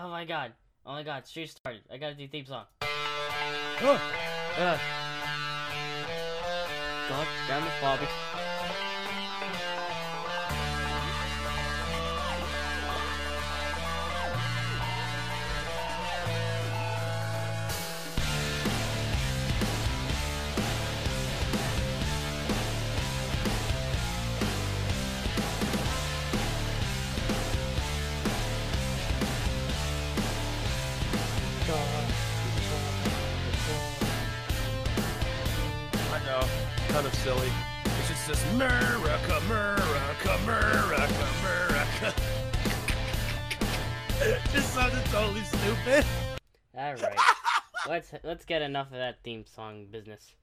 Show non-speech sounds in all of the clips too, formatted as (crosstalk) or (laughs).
Oh my god. Oh my god. Street started. I gotta do theme song. Oh, Ugh. God damn it, Bobby. Kind of silly. It just says America, America, America, America. (laughs) it just sounded totally stupid. All right. (laughs) let's let's get enough of that theme song business.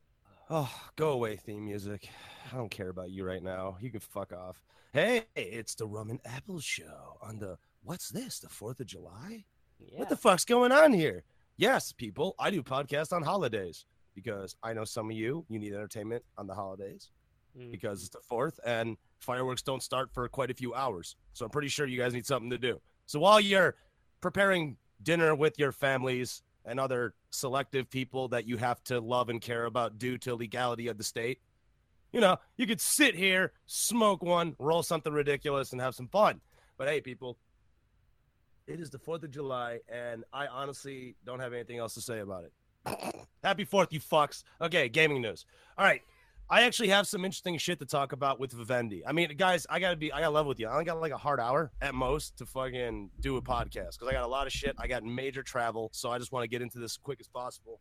Oh, go away, theme music. I don't care about you right now. You can fuck off. Hey, it's the Rum and Apple Show on the what's this? The Fourth of July? Yeah. What the fuck's going on here? Yes, people, I do podcasts on holidays because I know some of you you need entertainment on the holidays Mm. because it's the fourth and fireworks don't start for quite a few hours. So I'm pretty sure you guys need something to do. So while you're preparing dinner with your families and other selective people that you have to love and care about due to legality of the state, you know, you could sit here, smoke one, roll something ridiculous, and have some fun. But hey, people, it is the 4th of July, and I honestly don't have anything else to say about it. Happy 4th, you fucks. Okay, gaming news. All right. I actually have some interesting shit to talk about with Vivendi. I mean, guys, I gotta be, I gotta level with you. I only got like a hard hour at most to fucking do a podcast because I got a lot of shit. I got major travel, so I just want to get into this as quick as possible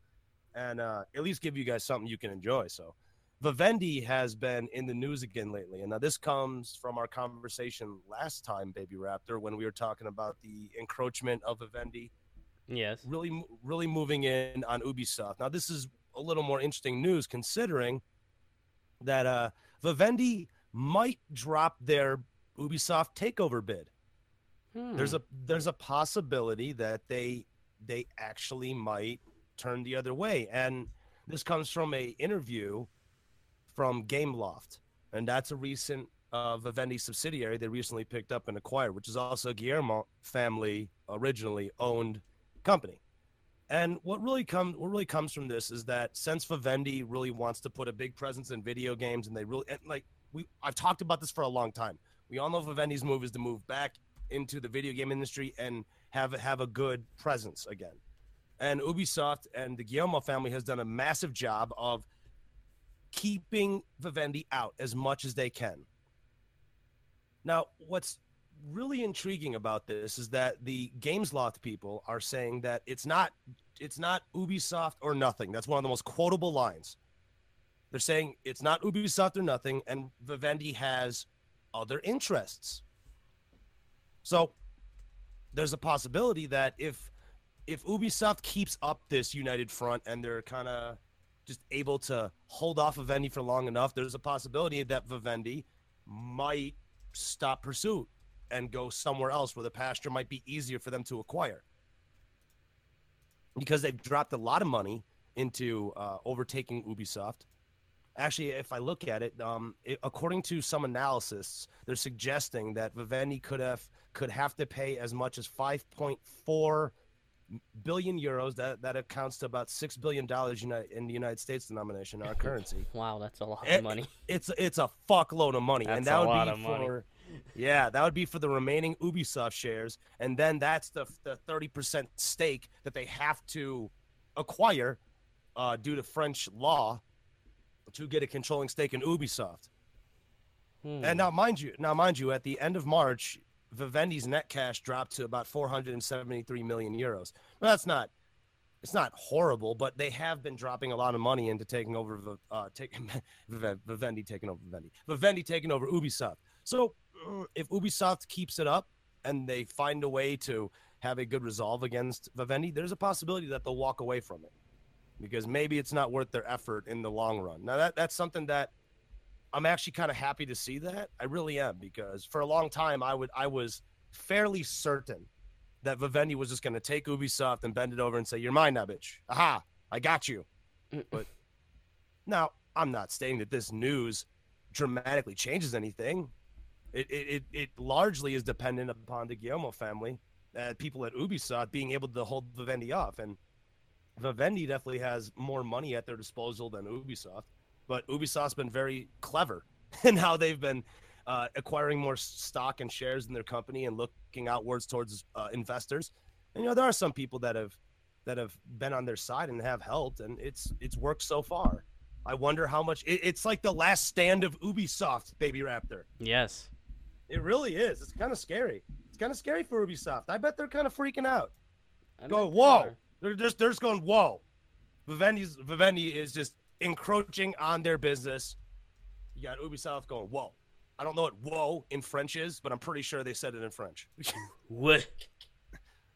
and uh, at least give you guys something you can enjoy. So, Vivendi has been in the news again lately, and now this comes from our conversation last time, Baby Raptor, when we were talking about the encroachment of Vivendi Yes. really really moving in on Ubisoft. Now this is a little more interesting news considering that uh Vivendi might drop their Ubisoft takeover bid. There's Hmm. a there's a possibility that they they actually might turn the other way and this comes from a interview from Gameloft and that's a recent uh, Vivendi subsidiary they recently picked up and acquired which is also Guillemot family originally owned company. And what really comes what really comes from this is that since Vivendi really wants to put a big presence in video games, and they really and like we I've talked about this for a long time. We all know Vivendi's move is to move back into the video game industry and have have a good presence again. And Ubisoft and the Guillemot family has done a massive job of keeping Vivendi out as much as they can. Now, what's really intriguing about this is that the Gameloft people are saying that it's not it's not Ubisoft or nothing. That's one of the most quotable lines. They're saying it's not Ubisoft or nothing, and Vivendi has other interests. So there's a possibility that if if Ubisoft keeps up this united front and they're kind of just able to hold off Vivendi for long enough, there's a possibility that Vivendi might stop pursuit and go somewhere else where the pasture might be easier for them to acquire. Because they've dropped a lot of money into uh, overtaking Ubisoft. Actually, if I look at it, um, it, according to some analysis, they're suggesting that Vivendi could have could have to pay as much as 5.4 billion euros. That that accounts to about six billion dollars in the United States denomination, our (laughs) currency. Wow, that's a lot Eh, of money. It's it's a fuckload of money, and that would be of money. Yeah, that would be for the remaining Ubisoft shares, and then that's the the thirty percent stake that they have to acquire uh, due to French law to get a controlling stake in Ubisoft. Hmm. And now, mind you, now mind you, at the end of March, Vivendi's net cash dropped to about 473 million euros. Well, that's not, it's not horrible, but they have been dropping a lot of money into taking over, uh, taking (laughs) Vivendi taking over Vivendi, Vivendi taking over Ubisoft. So, if Ubisoft keeps it up and they find a way to have a good resolve against Vivendi, there's a possibility that they'll walk away from it because maybe it's not worth their effort in the long run. Now, that that's something that I'm actually kind of happy to see that. I really am because for a long time I would I was fairly certain that Vivendi was just going to take Ubisoft and bend it over and say, "You're mine now, bitch. Aha, I got you." But now I'm not stating that this news dramatically changes anything. It it it, largely is dependent upon the Guillemot family at people at Ubisoft being able to hold Vivendi off. And Vivendi definitely has more money at their disposal than Ubisoft, but Ubisoft's been very clever (laughs) in how they've been uh, acquiring more stock and shares in their company and looking outwards towards uh, investors. And you know, there are some people that have that have been on their side and have helped, and it's it's worked so far. I wonder how much it, it's like the last stand of Ubisoft, Baby Raptor. Yes. It really is. It's kind of scary. It's kind of scary for Ubisoft. I bet they're kind of freaking out. I Go, whoa! They're just they're just going, whoa. Vivendi's Vivendi is just encroaching on their business. You got Ubisoft going, whoa. I don't know what whoa in French is, but I'm pretty sure they said it in French. (laughs) What?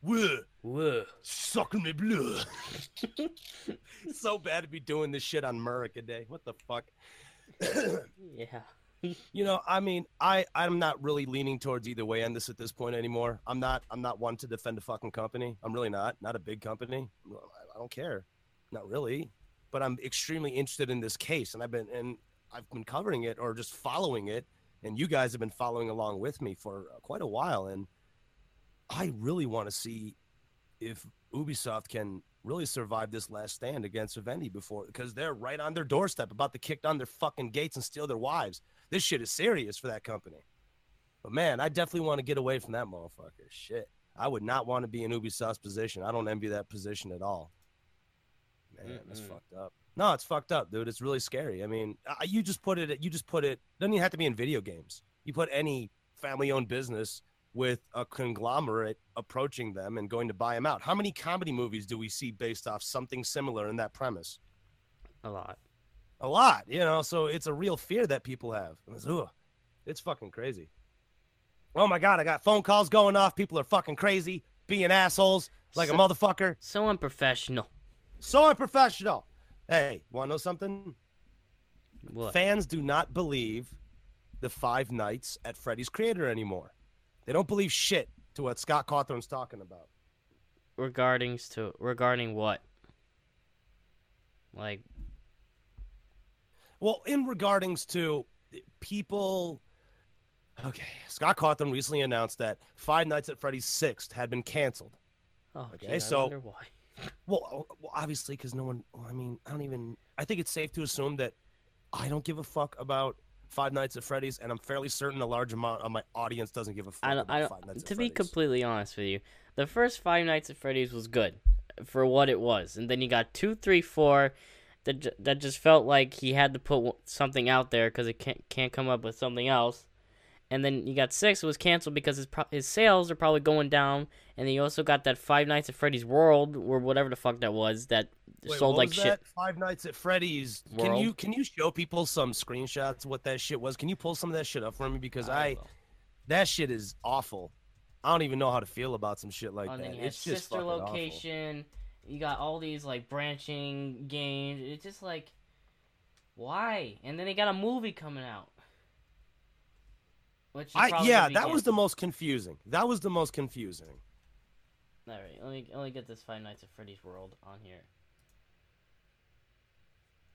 Whoa, Whoa. suck me bleu. (laughs) so bad to be doing this shit on America Day. What the fuck? Yeah. (laughs) you know i mean i i'm not really leaning towards either way on this at this point anymore. I'm not i'm not one to defend a fucking company. I'm really not not a big company. I don't care. Not really. But i'm extremely interested in this case and i've been and i've been covering it or just following it and you guys have been following along with me for uh, quite a while and i really want to see if ubisoft can really survive this last stand against Vivendi before because they're right on their doorstep about to kick down their fucking gates and steal their wives this shit is serious for that company. But man, I definitely want to get away from that motherfucker. Shit. I would not want to be in Ubisoft's position. I don't envy that position at all. Man, that's Mm-mm. fucked up. No, it's fucked up, dude. It's really scary. I mean, you just put it. You just put it. Doesn't even have to be in video games. You put any family-owned business with a conglomerate approaching them and going to buy them out. How many comedy movies do we see based off something similar in that premise? A lot. a lot, you know. So it's a real fear that people have. It's, ugh, it's fucking crazy. Oh my god, I got phone calls going off. People are fucking crazy, being assholes like a motherfucker. So unprofessional. So unprofessional. Hey, want to know something? What? Fans do not believe the Five Nights at Freddy's creator anymore. They don't believe shit to what Scott Cawthon's talking about. regarding to regarding what? Like Well, in regardings to people, okay, Scott Cawthon recently announced that Five Nights at Freddy's Sixth had been canceled. oh, Okay, so- wonder why. Well, well obviously, because no one. well, I mean, I don't even. I think it's safe to assume that I don't give a fuck about Five Nights at Freddy's, and I'm fairly certain a large amount of my audience doesn't give a fuck I don't, about I Five Nights don't, to be completely honest with you, the first Five Nights at Freddy's was good for what it was, and then you got two, three, four, that that just felt like he had to put something out there because it can't can't come up with something else, and then you got six it was canceled because his pro- his sales are probably going down, and then you also got that Five Nights at Freddy's World or whatever the fuck that was that Wait, sold like shit. that? Five Nights at Freddy's. Can you can you show people some screenshots what that shit was? Can you pull some of that shit up for me? Because I, will. that shit is awful. I don't even know how to feel about some shit like Oh, that. then you had It's just sister fucking awful. location. You got all these like branching games. It's just like, why? And then they got a movie coming out. Which I, yeah, that was the most confusing. That was the most confusing. All right, let me let me get this Five Nights at Freddy's World on here.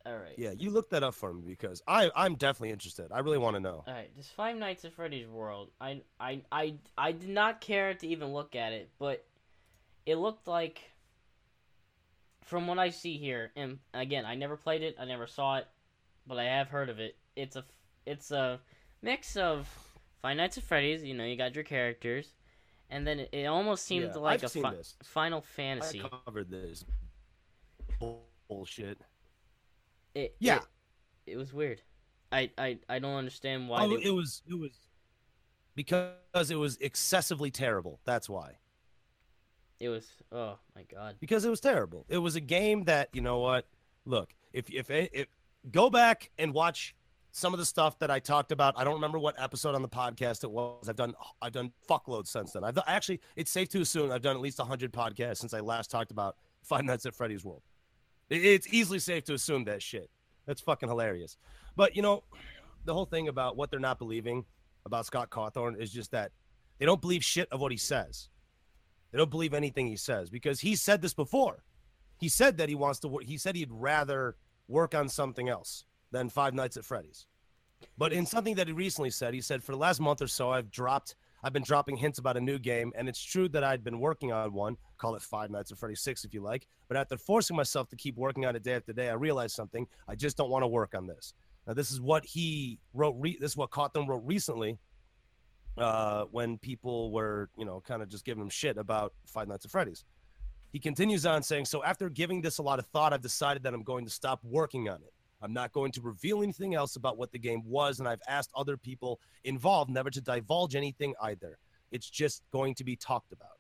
All right. Yeah, you look that up for me because I I'm definitely interested. I really want to know. All right, this Five Nights at Freddy's World. I I I I did not care to even look at it, but it looked like from what I see here, and again, I never played it, I never saw it, but I have heard of it. It's a it's a mix of Five Nights at Freddy's. You know, you got your characters, and then it, it almost seemed Yeah, like I've a fi- Final Fantasy. I covered this bullshit. It, Yeah. it, it was weird. I, I I don't understand why. Oh, they, it was it was because it was excessively terrible. That's why. it was. Oh my god. Because it was terrible. It was a game that you know what? Look, if if if go back and watch some of the stuff that I talked about. I don't remember what episode on the podcast it was. I've done I've done fuckloads since then. I've actually it's safe to assume I've done at least hundred podcasts since I last talked about Five Nights at Freddy's World. It's easily safe to assume that shit. That's fucking hilarious. But you know, the whole thing about what they're not believing about Scott Cawthon is just that they don't believe shit of what he says. They don't believe anything he says because he said this before. He said that he wants to. He said he'd rather work on something else than Five Nights at Freddy's. But in something that he recently said, he said, for the last month or so, I've dropped, I've been dropping hints about a new game, and it's true that I'd been working on one. Call it Five Nights at Freddy's 6 if you like. But after forcing myself to keep working on it day after day, I realized something. I just don't want to work on this. Now, this is what he wrote. Re- this is what Cawthon wrote recently uh, when people were, you know, kind of just giving him shit about Five Nights at Freddy's. He continues on saying, So after giving this a lot of thought, I've decided that I'm going to stop working on it. I'm not going to reveal anything else about what the game was, and I've asked other people involved never to divulge anything either. It's just going to be talked about.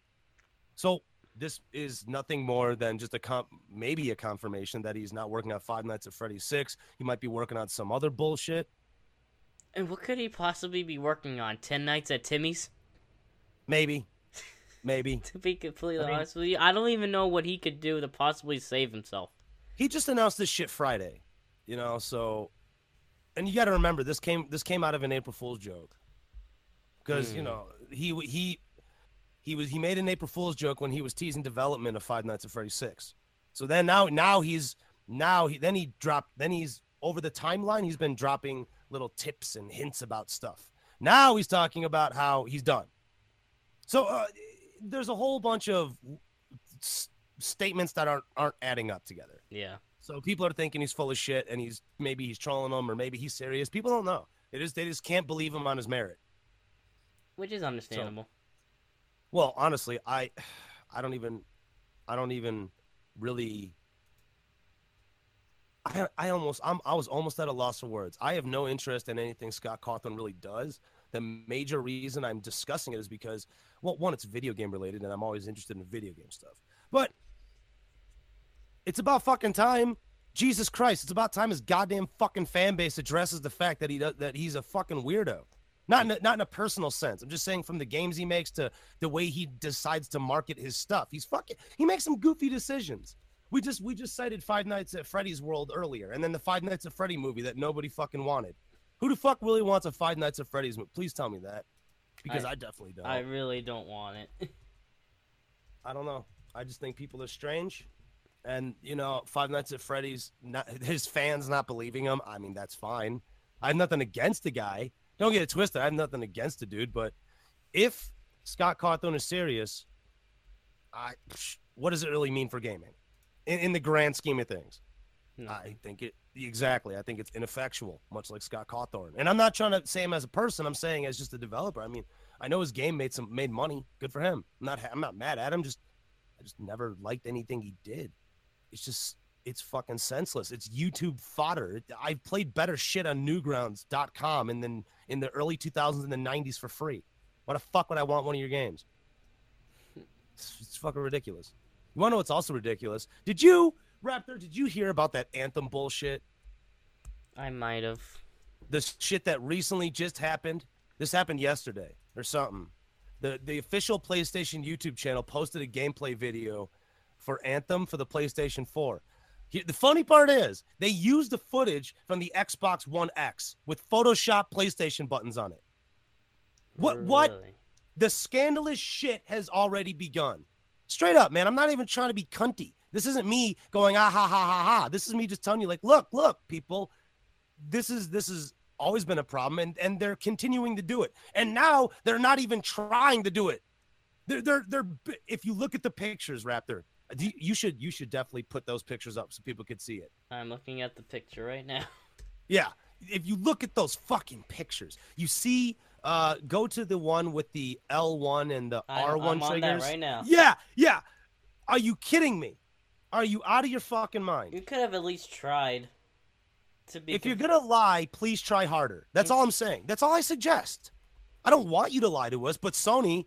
So this is nothing more than just a comp, maybe a confirmation that he's not working on Five Nights at Freddy's Six. He might be working on some other bullshit. And what could he possibly be working on? Ten Nights at Timmy's? Maybe, maybe. (laughs) To be completely I mean- honest with you, I don't even know what he could do to possibly save himself. he just announced this shit Friday, you know. So, and you got to remember this came this came out of an April Fool's joke, because you Hmm. know he he he was he made an April Fool's joke when he was teasing development of Five Nights at Freddy's Six. So then now now he's now he then he dropped then he's over the timeline he's been dropping little tips and hints about stuff. Now he's talking about how he's done. So uh, there's a whole bunch of s- statements that aren't aren't adding up together. Yeah. So people are thinking he's full of shit and he's maybe he's trolling them or maybe he's serious. People don't know. They just they just can't believe him on his merit. Which is understandable. Well, honestly, I I don't even I don't even really I I almost I'm I was almost at a loss for words. I have no interest in anything Scott Cawthon really does. The major reason I'm discussing it is because well, one, it's video game related and I'm always interested in video game stuff. But it's about fucking time. Jesus Christ, it's about time his goddamn fucking fan base addresses the fact that he does, that he's a fucking weirdo. Not in a, not in a personal sense. I'm just saying from the games he makes to the way he decides to market his stuff. He's fucking he makes some goofy decisions. We just we just cited Five Nights at Freddy's World earlier, and then the Five Nights at Freddy movie that nobody fucking wanted. Who the fuck really wants a Five Nights at Freddy's movie? Please tell me that, because I, I- definitely don't. I I, really don't want it. (laughs) I don't know. I just think people are strange, and you know, Five Nights at Freddy's, not, his fans not believing him. I mean, that's fine. I have nothing against the guy. Don't get it twisted. I have nothing against the dude, but if Scott Cawthon is serious, I what does it really mean for gaming? In, in the grand scheme of things, No. I think it exactly. I think it's ineffectual, much like Scott Cawthon. And I'm not trying to say him as a person. I'm saying as just a developer. I mean, I know his game made some made money. Good for him. I'm not I'm not mad at him. Just I just never liked anything he did. It's just it's fucking senseless. It's YouTube fodder. I've played better shit on Newgrounds.com and then in the early 2000s and the 90s for free. Why the fuck would I want one of your games? It's, it's fucking ridiculous. You want to know what's also ridiculous? Did you, Raptor, did you hear about that Anthem bullshit? I might have. The shit that recently just happened? This happened yesterday or something. The the official PlayStation YouTube channel posted a gameplay video for Anthem for the PlayStation 4. He- The funny part is they used the footage from the Xbox One X with Photoshop PlayStation buttons on it. What what the scandalous shit has already begun. Straight up, man. I'm not even trying to be cunty. This isn't me going ah ha ha ha ha. This is me just telling you, like, look, look, people, this is this has always been a problem, and and they're continuing to do it. And now they're not even trying to do it. They're they're they're. If you look at the pictures, Raptor, you- you should you should definitely put those pictures up so people could see it. I'm looking at the picture right now. (laughs) Yeah. If you look at those fucking pictures, you see, uh, go to the one with the L1 and the I'm, R1 I'm on triggers. that right now. Yeah, yeah. Are you kidding me? Are you out of your fucking mind? You could have at least tried to be. If you're gonna lie, please try harder. That's all I'm saying. That's all I suggest. I don't want you to lie to us, but Sony,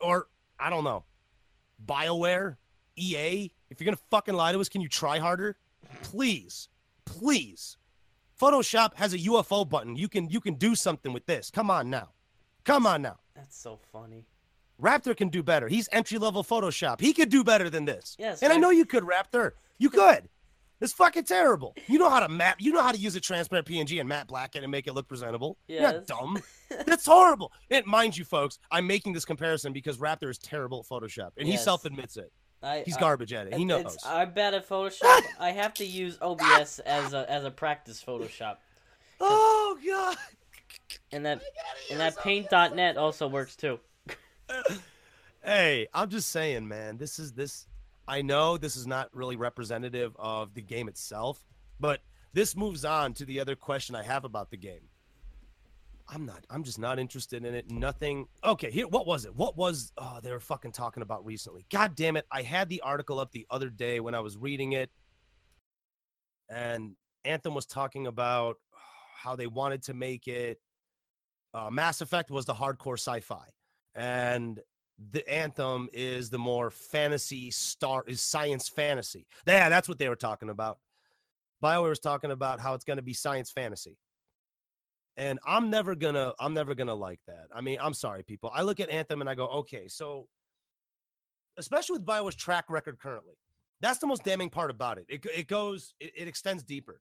or I don't know, BioWare, EA, if you're gonna fucking lie to us, can you try harder? Please, please. Photoshop has a UFO button. You can you can do something with this. Come on now. Come on now. That's so funny. Raptor can do better. He's entry level Photoshop. He could do better than this. Yes, and I I- know you could, Raptor. You could. It's fucking terrible. You know how to map. You know how to use a transparent PNG and matte black it and make it look presentable. You're not dumb. (laughs) That's horrible. And mind you, folks, I'm making this comparison because Raptor is terrible at Photoshop, and he self admits it. I, He's I- garbage at it. He knows. I'm bad at Photoshop. (laughs) I have to use OBS as a as a practice Photoshop. Oh god. And that and that paint.net also works too. (laughs) hey, I'm just saying, man. This is this. I know this is not really representative of the game itself, but this moves on to the other question I have about the game. I'm not. I'm just not interested in it. Nothing. Okay, here. What was it? What was? Oh, they were fucking talking about recently. God damn it! I had the article up the other day when I was reading it, and Anthem was talking about how they wanted to make it. Uh, Mass Effect was the hardcore sci-fi, and the Anthem is the more fantasy star is science fantasy. Yeah, that's what they were talking about. Bioware was talking about how it's going to be science fantasy. And I'm never gonna, I'm never gonna like that. I mean, I'm sorry, people. I look at Anthem and I go, okay, so especially with Bioware's track record currently, that's the most damning part about it. It, it goes, it, it extends deeper.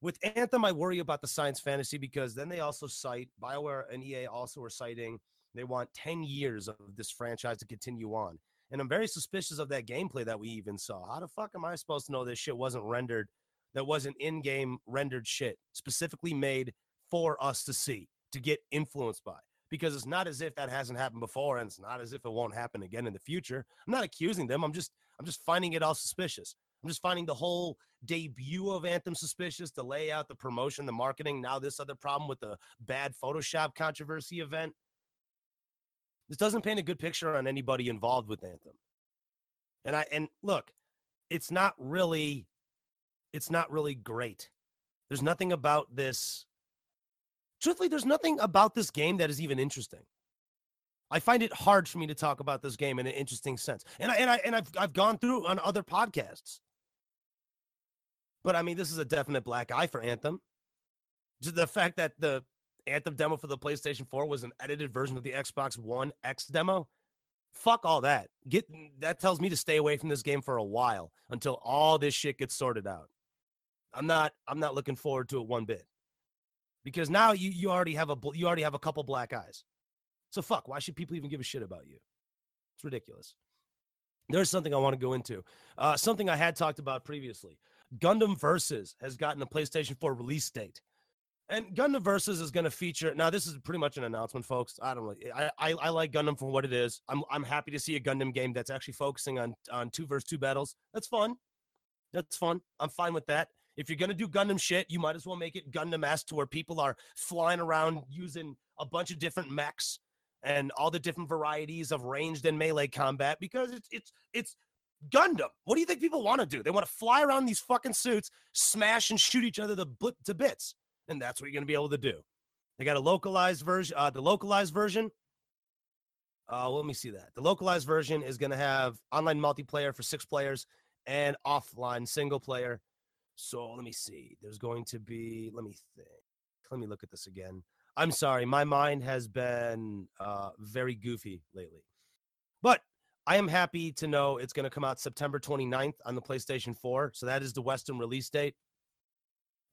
With Anthem, I worry about the science fantasy because then they also cite Bioware and EA also are citing they want 10 years of this franchise to continue on. And I'm very suspicious of that gameplay that we even saw. How the fuck am I supposed to know this shit wasn't rendered, that wasn't in game rendered shit, specifically made for us to see, to get influenced by? Because it's not as if that hasn't happened before, and it's not as if it won't happen again in the future. I'm not accusing them. I'm just I'm just finding it all suspicious. I'm just finding the whole debut of Anthem suspicious, the layout, the promotion, the marketing. Now this other problem with the bad Photoshop controversy event. This doesn't paint a good picture on anybody involved with Anthem. And I and look, it's not really it's not really great. There's nothing about this truthfully there's nothing about this game that is even interesting. I find it hard for me to talk about this game in an interesting sense. And I and I and I've I've gone through on other podcasts. But I mean, this is a definite black eye for Anthem. Just the fact that the Anthem demo for the PlayStation 4 was an edited version of the Xbox One X demo. Fuck all that. Get that tells me to stay away from this game for a while until all this shit gets sorted out. I'm not I'm not looking forward to it one bit. Because now you you already have a you already have a couple black eyes. So fuck, why should people even give a shit about you? It's ridiculous. There's something I want to go into. Uh, something I had talked about previously. Gundam Versus has gotten a PlayStation 4 release date. And Gundam Versus is going to feature. Now, this is pretty much an announcement, folks. I don't. I, I, I like Gundam for what it is. I'm I'm happy to see a Gundam game that's actually focusing on on two versus two battles. That's fun. That's fun. I'm fine with that. If you're gonna do Gundam shit, you might as well make it Gundam esque to where people are flying around using a bunch of different mechs and all the different varieties of ranged and melee combat because it's it's it's Gundam. What do you think people want to do? They want to fly around these fucking suits, smash and shoot each other to, to bits and that's what you're going to be able to do. They got a localized version. Uh, the localized version. Uh, let me see that. The localized version is going to have online multiplayer for six players and offline single player. So let me see. There's going to be. Let me think. Let me look at this again. I'm sorry, my mind has been uh, very goofy lately, but I am happy to know it's going to come out September 29th on the PlayStation 4. So that is the Western release date.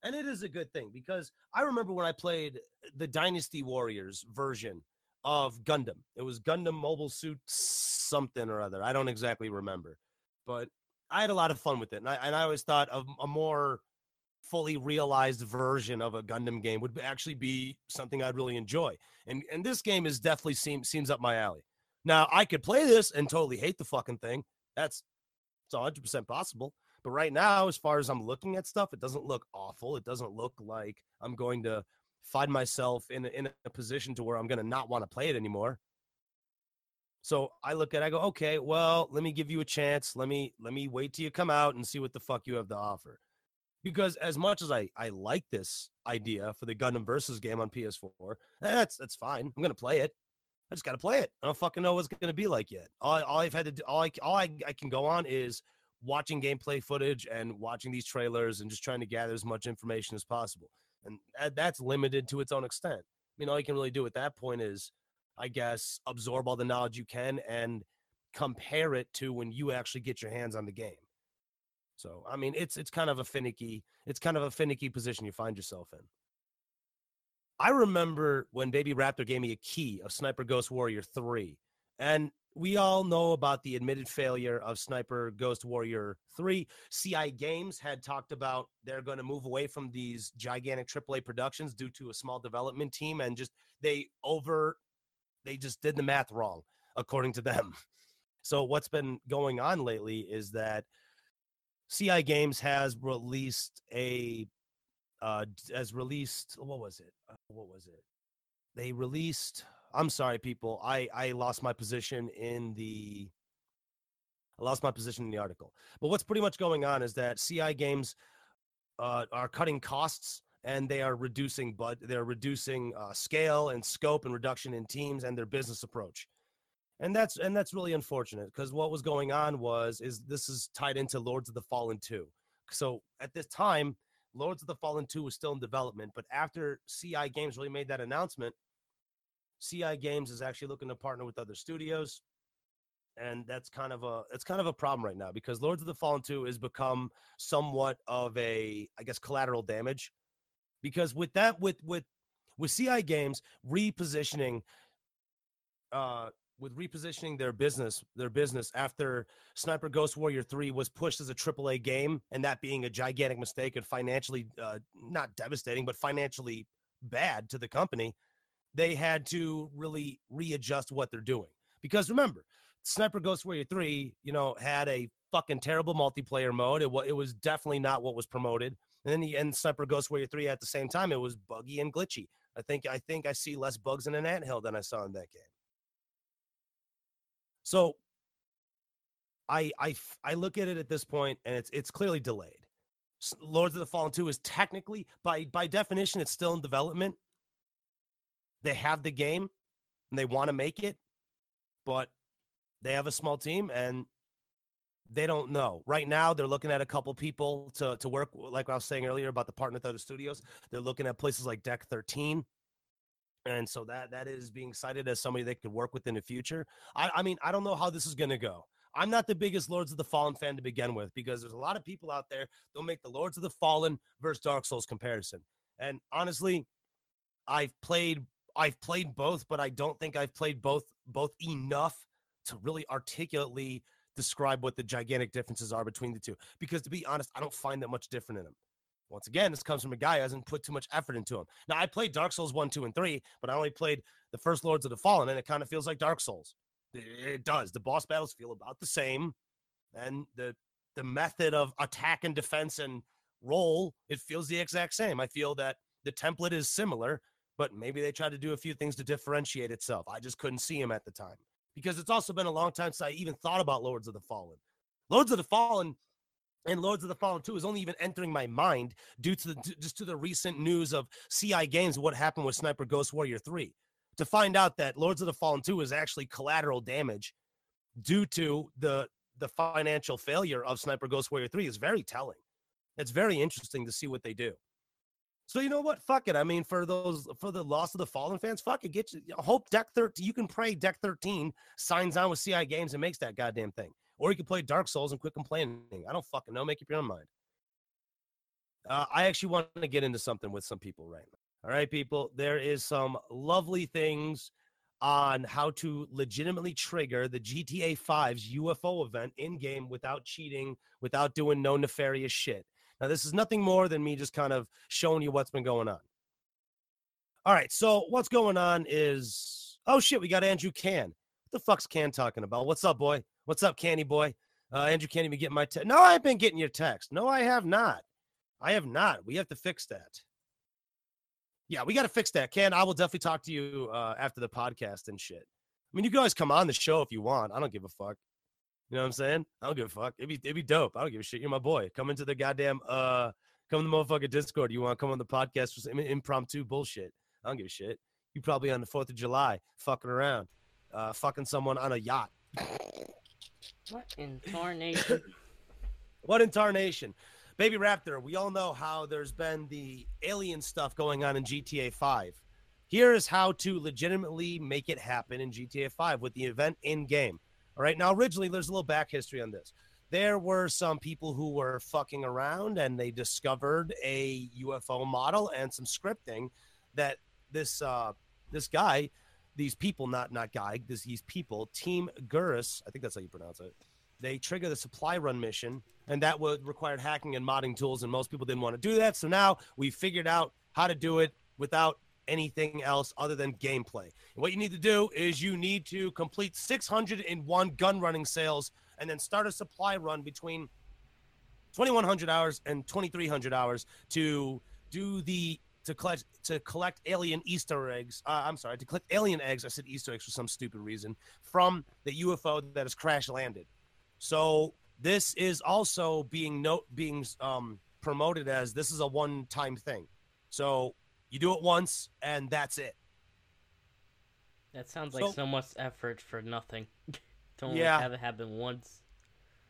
And it is a good thing because I remember when I played the Dynasty Warriors version of Gundam. It was Gundam Mobile Suit something or other. I don't exactly remember, but I had a lot of fun with it. And I, and I always thought of a more fully realized version of a Gundam game would actually be something I'd really enjoy. And and this game is definitely seems seems up my alley. Now I could play this and totally hate the fucking thing. That's it's 100 percent possible. But right now, as far as I'm looking at stuff, it doesn't look awful. It doesn't look like I'm going to find myself in a, in a position to where I'm going to not want to play it anymore. So I look at, I go, okay, well, let me give you a chance. Let me let me wait till you come out and see what the fuck you have to offer. Because as much as I I like this idea for the Gundam versus game on PS4, eh, that's that's fine. I'm gonna play it. I just gotta play it. I don't fucking know what's gonna be like yet. All, all I've had to do, all I all I, I can go on is watching gameplay footage and watching these trailers and just trying to gather as much information as possible. And eh, that's limited to its own extent. I mean, all you can really do at that point is, I guess, absorb all the knowledge you can and compare it to when you actually get your hands on the game. So, I mean, it's it's kind of a finicky, it's kind of a finicky position you find yourself in. I remember when Baby Raptor gave me a key of Sniper Ghost Warrior 3 And we all know about the admitted failure of Sniper Ghost Warrior 3. CI Games had talked about they're going to move away from these gigantic AAA productions due to a small development team and just they over they just did the math wrong according to them. (laughs) So what's been going on lately is that CI Games has released a uh has released what was it? Uh, what was it? They released I'm sorry, people. I I lost my position in the I lost my position in the article. But what's pretty much going on is that CI Games uh, are cutting costs and they are reducing but they're reducing uh, scale and scope and reduction in teams and their business approach. And that's and that's really unfortunate because what was going on was is this is tied into Lords of the Fallen 2. So at this time, Lords of the Fallen 2 was still in development, but after CI Games really made that announcement, CI Games is actually looking to partner with other studios. And that's kind of a it's kind of a problem right now because Lords of the Fallen 2 has become somewhat of a I guess collateral damage. Because with that with with with CI Games repositioning uh with repositioning their business their business after Sniper Ghost Warrior 3 was pushed as a AAA game and that being a gigantic mistake and financially uh, not devastating but financially bad to the company they had to really readjust what they're doing. Because remember, Sniper Ghost Warrior 3, you know, had a fucking terrible multiplayer mode. It, was, it was definitely not what was promoted. And then the end Sniper Ghost Warrior 3 at the same time, it was buggy and glitchy. I think I think I see less bugs in an anthill than I saw in that game. So I I I look at it at this point and it's it's clearly delayed. Lords of the Fallen 2 is technically by by definition it's still in development they have the game and they want to make it, but they have a small team and they don't know. Right now, they're looking at a couple people to, to work, like I was saying earlier about the partner other studios. They're looking at places like Deck 13. And so that that is being cited as somebody they could work with in the future. I, I mean, I don't know how this is going to go. I'm not the biggest Lords of the Fallen fan to begin with because there's a lot of people out there they'll make the Lords of the Fallen versus Dark Souls comparison. And honestly, I've played I've played both, but I don't think I've played both both enough to really articulately describe what the gigantic differences are between the two. Because to be honest, I don't find that much different in them. Once again, this comes from a guy who hasn't put too much effort into them. Now, I played Dark Souls 1, 2, and 3, but I only played the first Lords of the Fallen, and it kind of feels like Dark Souls. It does. The boss battles feel about the same, and the the method of attack and defense and roll, it feels the exact same. I feel that the template is similar, but maybe they tried to do a few things to differentiate itself. I just couldn't see him at the time because it's also been a long time since I even thought about Lords of the Fallen. Lords of the Fallen and Lords of the Fallen 2 is only even entering my mind due to the just to the recent news of CI Games what happened with Sniper Ghost Warrior 3 to find out that Lords of the Fallen 2 is actually collateral damage due to the the financial failure of Sniper Ghost Warrior 3 is very telling. It's very interesting to see what they do. So you know what? Fuck it. I mean, for those for the Lords of the Fallen fans, fuck it. Get you hope deck 13. You can pray deck 13 signs on with CI games and makes that goddamn thing. Or you can play Dark Souls and quit complaining. I don't fucking know. Make up your own mind. Uh, I actually want to get into something with some people right now. All right, people. There is some lovely things on how to legitimately trigger the GTA 5's UFO event in game without cheating, without doing no nefarious shit. Now, this is nothing more than me just kind of showing you what's been going on. All right, so what's going on is oh shit, we got Andrew Can. What the fuck's Can talking about? What's up, boy? What's up, Canny boy? Uh, Andrew can't even get my text. No, I've been getting your text. No, I have not. I have not. We have to fix that. Yeah, we got to fix that. Can I will definitely talk to you uh, after the podcast and shit. I mean, you can always come on the show if you want. I don't give a fuck. You know what I'm saying? I don't give a fuck. It'd be, it'd be dope. I don't give a shit. You're my boy. Come into the goddamn uh come to the motherfucking Discord. You want to come on the podcast for some impromptu bullshit. I don't give a shit. You probably on the fourth of July, fucking around. Uh fucking someone on a yacht. What in tarnation? (coughs) what in tarnation? Baby Raptor, we all know how there's been the alien stuff going on in GTA 5. Here is how to legitimately make it happen in GTA 5 with the event in game. All right. Now, originally, there's a little back history on this. There were some people who were fucking around and they discovered a UFO model and some scripting that this uh, this guy these people, not not guy, this, these people, Team Gurus, I think that's how you pronounce it. They trigger the supply run mission, and that would required hacking and modding tools, and most people didn't want to do that. So now we figured out how to do it without anything else other than gameplay. And what you need to do is you need to complete 601 gun running sales and then start a supply run between 2100 hours and 2300 hours to do the to collect to collect alien Easter eggs. Uh, I'm sorry, to collect alien eggs. I said Easter eggs for some stupid reason from the UFO that has crash landed. So this is also being note being um, promoted as this is a one time thing. So you do it once and that's it. That sounds like So- so much effort for nothing. (laughs) to only Yeah. have it happen once.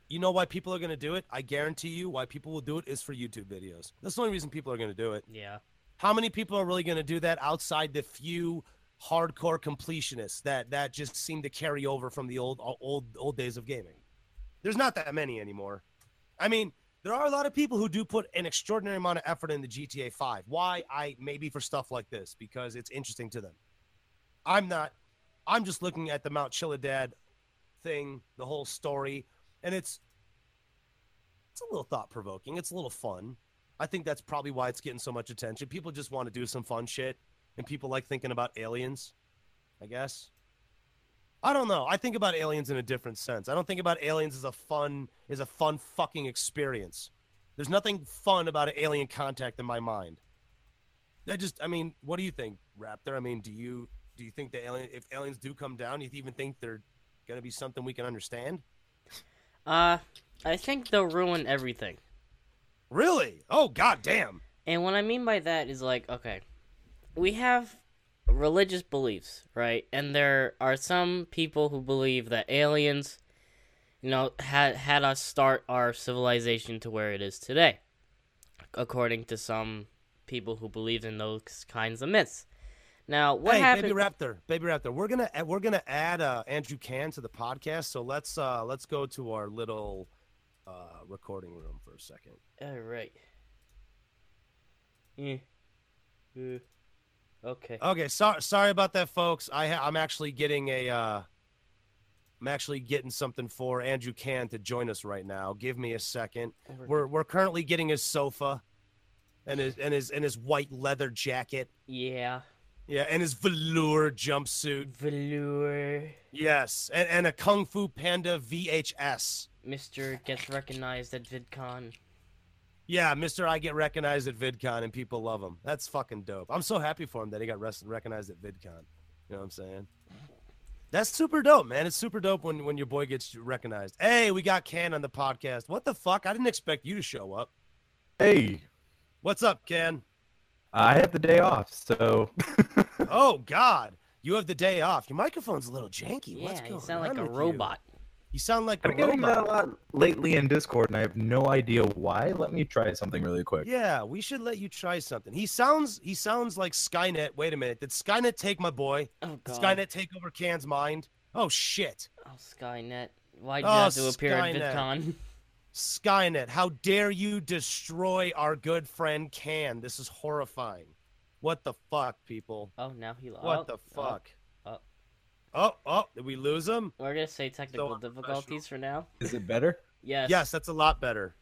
You know why people are going to do it? I guarantee you why people will do it is for YouTube videos. That's the only reason people are going to do it. Yeah. How many people are really going to do that outside the few hardcore completionists that that just seem to carry over from the old old old days of gaming? There's not that many anymore. I mean, there are a lot of people who do put an extraordinary amount of effort into GTA 5. Why? I maybe for stuff like this because it's interesting to them. I'm not. I'm just looking at the Mount Chiliad thing, the whole story, and it's it's a little thought provoking. It's a little fun. I think that's probably why it's getting so much attention. People just want to do some fun shit, and people like thinking about aliens. I guess. I don't know. I think about aliens in a different sense. I don't think about aliens as a fun as a fun fucking experience. There's nothing fun about an alien contact in my mind. I just, I mean, what do you think, Raptor? I mean, do you do you think the alien, if aliens do come down, you even think they're gonna be something we can understand? Uh, I think they'll ruin everything. Really? Oh god damn. And what I mean by that is like, okay, we have religious beliefs, right? And there are some people who believe that aliens, you know, had had us start our civilization to where it is today, according to some people who believe in those kinds of myths. Now, what hey, happened? Baby Raptor, Baby Raptor. We're gonna we're gonna add uh, Andrew Can to the podcast. So let's uh let's go to our little uh recording room for a second. All right. Yeah. Uh, okay. Okay, sorry sorry about that, folks. I ha- I'm actually getting a uh I'm actually getting something for Andrew Can to join us right now. Give me a second. We're we're currently getting his sofa and his and his and his white leather jacket. yeah. Yeah, and his velour jumpsuit. Velour. Yes, and, and a Kung Fu Panda VHS. Mister gets recognized at VidCon. Yeah, Mister, I get recognized at VidCon and people love him. That's fucking dope. I'm so happy for him that he got recognized at VidCon. You know what I'm saying? That's super dope, man. It's super dope when when your boy gets recognized. Hey, we got Can on the podcast. What the fuck? I didn't expect you to show up. Hey, What's up, Can? I have the day off, so (laughs) Oh God, you have the day off. Your microphone's a little janky. Yeah, What's you going sound like a robot. you? Robot. You sound like a I've been getting that a lot lately in Discord, and I have no idea why. Let me try something really quick. Yeah, we should let you try something. He sounds he sounds like Skynet. Wait a minute. Did Skynet take my boy? Oh Did god. Skynet take over Can's mind? Oh shit. Oh Skynet. Why'd you Oh, have to appear Skynet. at VidCon? Skynet, how dare you destroy our good friend Can? This is horrifying. What the fuck, people? Oh, now he lost. What oh, the oh. fuck? oh. Oh, oh, did we lose him? We're gonna say technical unprofessional. difficulties for now. Is it better? Yes. Yes, that's a lot better.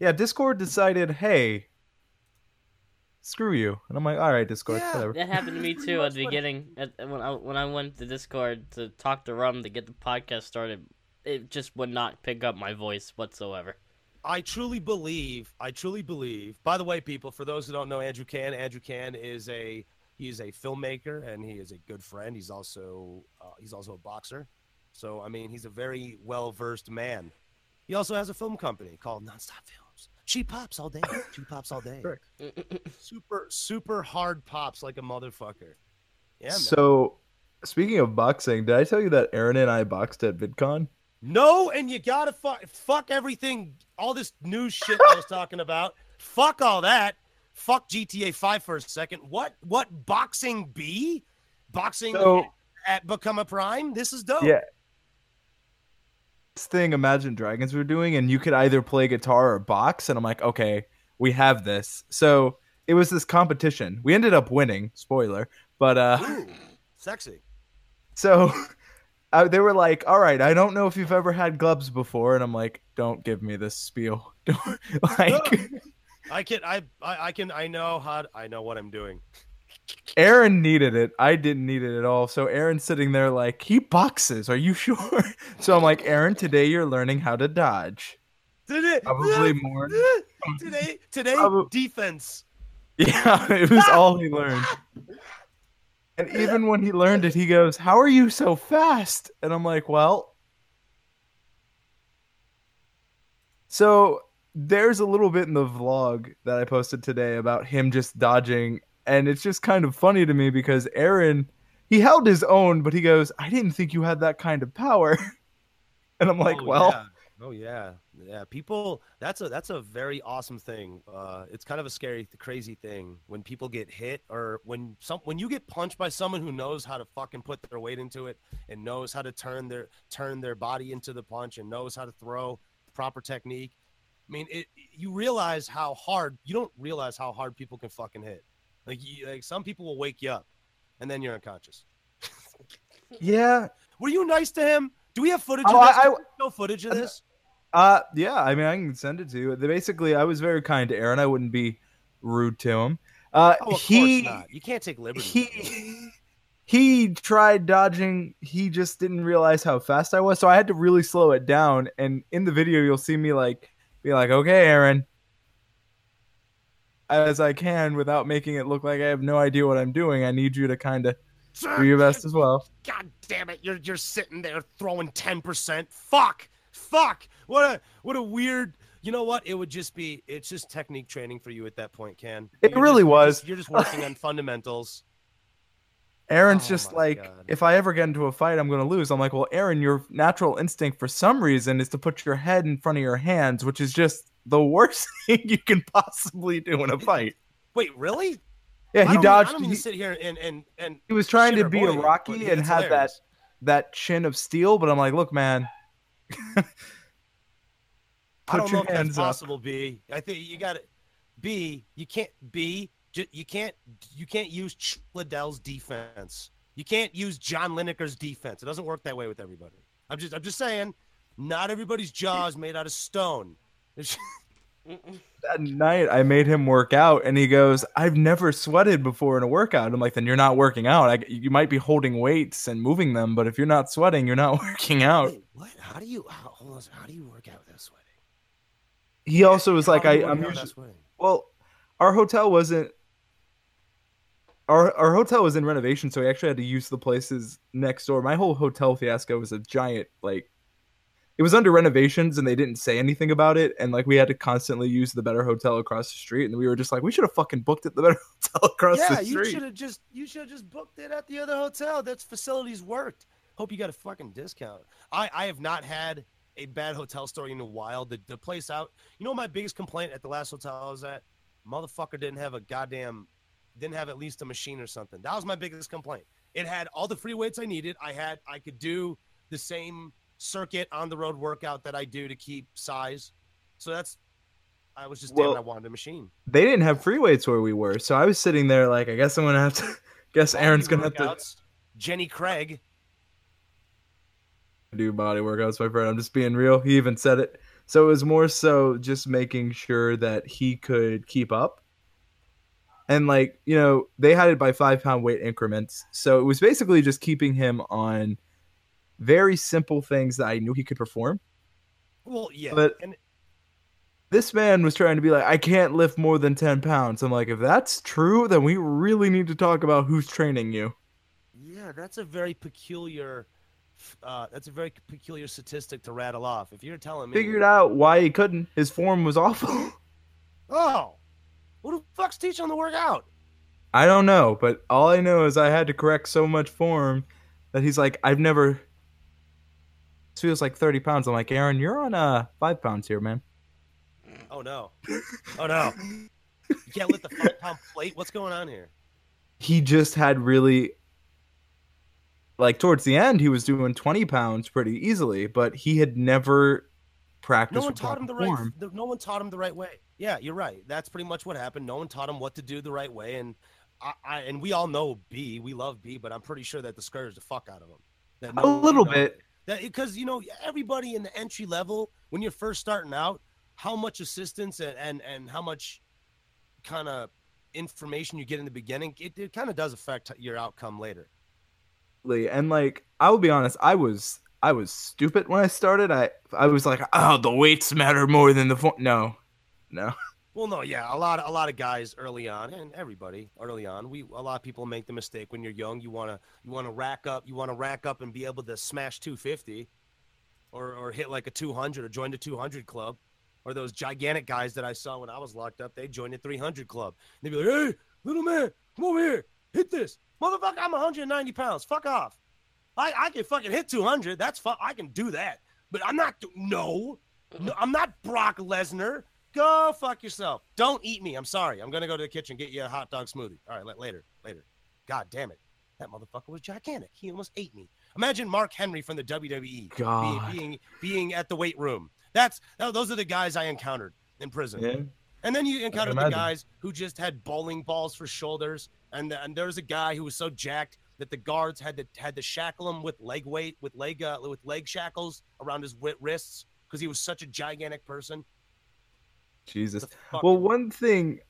Yeah, Discord decided, hey, screw you, and I'm like, all right, Discord, Yeah. whatever. That happened to me (laughs) too at the beginning. At, when I when I went to Discord to talk to Rum to get the podcast started, it just would not pick up my voice whatsoever. I truly believe, I truly believe. By the way, people, for those who don't know Andrew Can, Andrew Can is a he is a filmmaker and he is a good friend. He's also uh, he's also a boxer. So I mean, he's a very well versed man. He also has a film company called Nonstop Films. She pops all day. Cheap pops all day. Super super hard pops like a motherfucker. Yeah. Man. So, speaking of boxing, did I tell you that Aaron and I boxed at VidCon? No, and you gotta fuck fuck everything. All this new shit I was talking about. Fuck all that. Fuck GTA Five for a second. What what boxing be? Boxing So, at Become a Prime. This is dope. yeah. This thing Imagine Dragons were doing, and you could either play guitar or box, and I'm like, okay, we have this. So it was this competition. We ended up winning. Spoiler, but uh, Ooh, sexy. So (laughs) uh, they were like, "All right, I don't know if you've ever had gloves before," and I'm like, "Don't give me this spiel." (laughs) Don't, (laughs) like I can I, I I can I know how I know what I'm doing. Aaron needed it. I didn't need it at all. So Aaron's sitting there like, "He boxes. Are you (laughs) sure?" So I'm like, "Aaron, today you're learning how to dodge." Today, Probably (laughs) more. (laughs) today, today, Probably- defense. Yeah, it was all he learned. And even when he learned it, he goes, How are you so fast? And I'm like, Well, so there's a little bit in the vlog that I posted today about him just dodging. And it's just kind of funny to me because Aaron, he held his own, but he goes, I didn't think you had that kind of power. (laughs) And I'm like, oh, Well, yeah. oh yeah, yeah. People, that's a that's a very awesome thing. Uh, it's kind of a scary, crazy thing when people get hit or when some when you get punched by someone who knows how to fucking put their weight into it and knows how to turn their turn their body into the punch and knows how to throw proper technique. I mean, it you realize how hard you don't realize how hard people can fucking hit. Like, you, like some people will wake you up, and then you're unconscious. (laughs) yeah. Were you nice to him? Do we have footage Oh, of this? I- I- no footage of this. Uh, yeah. I mean, I can send it to you. Basically, I was very kind to Aaron. I wouldn't be rude to him. Uh, Oh, of he course not. You can't take liberties. he he tried dodging. He just didn't realize how fast I was, so I had to really slow it down. And in the video, you'll see me like be like, "Okay, Aaron," as I can without making it look like I have no idea what I'm doing. I need you to kind of do your best as well. God damn it! You're you're sitting there throwing ten percent. Fuck! Fuck! What a what a weird. You know what? It would just be. It's just technique training for you at that point, Ken. It You're really just- was. You're just working on fundamentals. (laughs) Aaron's Oh just like, God. if I ever get into a fight, I'm going to lose. I'm like, well, Aaron, your natural instinct for some reason is to put your head in front of your hands, which is just the worst (laughs) thing you can possibly do in a fight. Wait, really? Yeah, I he don't dodged. Mean, I don't mean he, to sit here and and and. he was trying to be boy, a but Rocky yeah, and it's had that that chin of steel, but I'm like, look, man, I put don't your know if that's hands up. possible. B. I think you got it. B. You can't. B. You can't. You can't use Ch- Liddell's defense. You can't use John Lineker's defense. It doesn't work that way with everybody. I'm just. I'm just saying. Not everybody's jaw is made out of stone. (laughs) That night, I made him work out, and he goes, "I've never sweated before in a workout." I'm like, "Then you're not working out. I, you might be holding weights and moving them, but if you're not sweating, you're not (laughs) working out." Wait, what? How do you? How, hold on. How do you work out without sweating? He also was like, How do "I, without usually sweating? well." Our hotel wasn't. Our our hotel was in renovation, so we actually had to use the places next door. My whole hotel fiasco was a giant like. It was under renovations, and they didn't say anything about it, and like we had to constantly use the better hotel across the street, and we were just like, we should have fucking booked it the better (laughs) hotel across yeah, the you street. should have just you should have just booked it at the other hotel. That's facilities worked. Hope you got a fucking discount. I I have not had a bad hotel story in a while. The the place out. You know my biggest complaint at the last hotel I was at, motherfucker didn't have a goddamn didn't have at least a machine or something. That was my biggest complaint. It had all the free weights I needed. I had I could do the same circuit on the road workout that I do to keep size. So that's I was just damn Well- it, I wanted a machine. they didn't have free weights where we were, so I was sitting there like, I guess I'm gonna have to. (laughs) Guess Aaron's gonna have to. Jenny Craig. do body workouts, my friend. I'm just being real. He even said it. So it was more so just making sure that he could keep up. And like, you know, they had it by five pound weight increments. So it was basically just keeping him on very simple things that I knew he could perform. Well, yeah, But- and This man was trying to be like, I can't lift more than 10 pounds. I'm like, if that's true, then we really need to talk about who's training you. yeah, that's a very peculiar. Uh, that's a very peculiar statistic to rattle off. If you're telling me, Figured out why he couldn't. His form was awful. (laughs) Oh, who the fuck's teaching him to work out? I don't know, but all I know is I had to correct so much form that he's like, I've never. This feels like 30 pounds. I'm like, Aaron, you're on uh five pounds here, man. Oh no, oh no, you can't lift the five pound plate. What's going on here? He just had really. Like towards the end, he was doing 20 pounds pretty easily, but he had never practiced. No one taught him the right. No one taught him the right way. Yeah, you're right. That's pretty much what happened. No one taught him what to do the right way, and I, I and we all know B. We love B, but I'm pretty sure that discouraged the fuck out of him. That A little bit. That because you know everybody in the entry level when you're first starting out, how much assistance and and, and how much kind of information you get in the beginning, it, it kind of does affect your outcome later. and like I will be honest, I was I was stupid when I started. I I was like, oh, the weights matter more than the fo-. no, (laughs) Well, no, yeah, a lot, a lot of guys early on, and everybody early on, we a lot of people make the mistake when you're young. You wanna, you wanna rack up, you wanna rack up and be able to smash 250, or or hit like a 200, or join the 200 club, or those gigantic guys that I saw when I was locked up. They joined the 300 club. And They'd be like, "Hey, little man, come over here, hit this, motherfucker. I'm 190 pounds. Fuck off. I I can fucking hit 200. That's fun. I can do that. But I'm not. No, no, I'm not Brock Lesnar. Go fuck yourself. Don't eat me. I'm sorry. I'm gonna go to the kitchen get you a hot dog smoothie. All right, later, later. God damn it. That motherfucker was gigantic. He almost ate me. Imagine Mark Henry from the WWE God. being, being being at the weight room. That's those are the guys I encountered in prison. Yeah. And then you encountered the guys who just had bowling balls for shoulders, and and there was a guy who was so jacked that the guards had to had to shackle him with leg weight, with leg uh, with leg shackles around his wrists because he was such a gigantic person. Jesus. Fucking- Well, one thing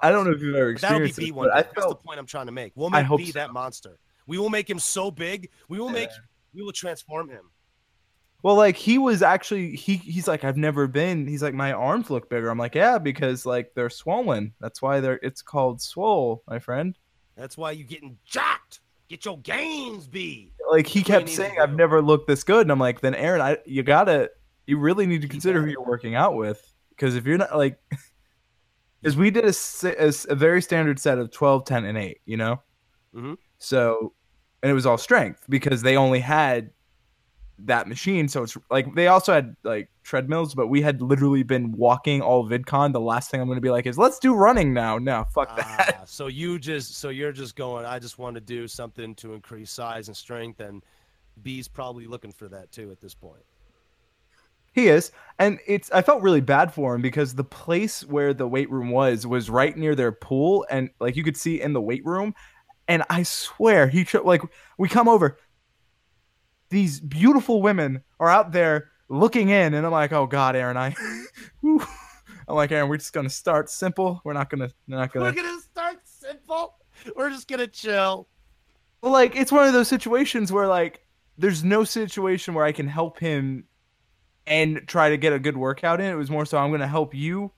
I don't know if you've ever But that'll be B one. but I day. That's the point I'm trying to make. We'll make B so. that monster. We will make him so big. We will make. We will transform him. Well, like he was actually he he's like I've never been. He's like my arms look bigger. I'm like yeah because like they're swollen. That's why they're it's called swole, my friend. That's why you getting jacked. Get your gains, B. Like he kept saying I've never looked this good, and I'm like then Aaron, I you gotta you really need to consider who you're working out with because if you're not like (laughs) because we did a a very standard set of 12, 10, and eight, you know. Mhm. So and it was all strength because they only had that machine. So it's like they also had like treadmills, but we had literally been walking all VidCon. The last thing I'm going to be like is let's do running now. No, fuck that. Ah, (laughs) so you just so you're just going. I just want to do something to increase size and strength, and B's probably looking for that too at this point. He is, and it's. I felt really bad for him because the place where the weight room was was right near their pool, and like you could see in the weight room. And I swear, he tri- like we come over. These beautiful women are out there looking in, and I'm like, oh god, Aaron, I (laughs) I'm like, Aaron, we're just gonna start simple. We're not gonna, we're not gonna. We're gonna. gonna start simple. We're just gonna chill. Well, like it's one of those situations where like there's no situation where I can help him and try to get a good workout in. It was more so I'm gonna help you.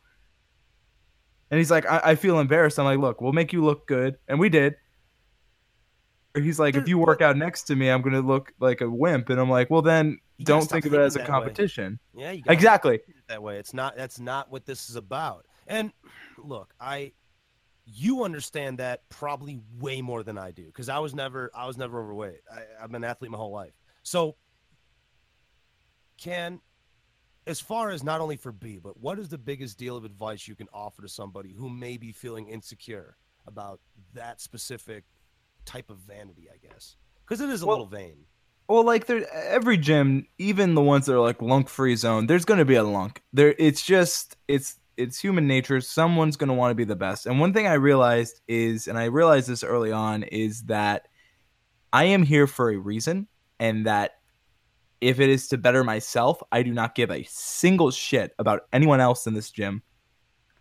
And he's like, I, I feel embarrassed. I'm like, look, we'll make you look good, and we did. He's like, if you work out next to me, I'm gonna look like a wimp, and I'm like, well then, You don't think of it as a that way. competition. Yeah, you Exactly. that way. It's not. That's not what this is about. And look, I, you understand that probably way more than I do because I was never. I was never overweight. I, I've been an athlete my whole life. So, can, as far as not only for B, but what is the biggest deal of advice you can offer to somebody who may be feeling insecure about that specific type of vanity? I guess because it is a Well, little vain. Well, like there, every gym, even the ones that are like lunk free zone, there's going to be a lunk. There, it's just it's it's human nature. Someone's going to want to be the best. And one thing I realized is, and I realized this early on, is that I am here for a reason, and that if it is to better myself, I do not give a single shit about anyone else in this gym.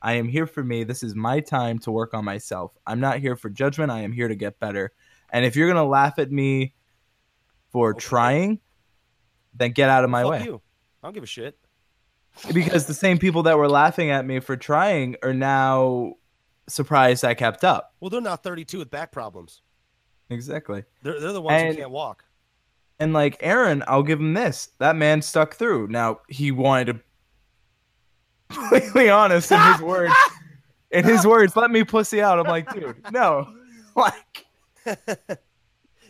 I am here for me. This is my time to work on myself. I'm not here for judgment. I am here to get better. And if you're gonna laugh at me for Okay. trying, then get out of my Fuck way. you. I don't give a shit. Because the same people that were laughing at me for trying are now surprised I kept up. Well, they're not 32 with back problems. Exactly. They're, they're the ones And- who can't walk. And like Aaron, I'll give him this. That man stuck through. Now he wanted to (laughs) completely honest in his words. In his (laughs) words, let me pussy out. I'm like, dude, no. (laughs) Like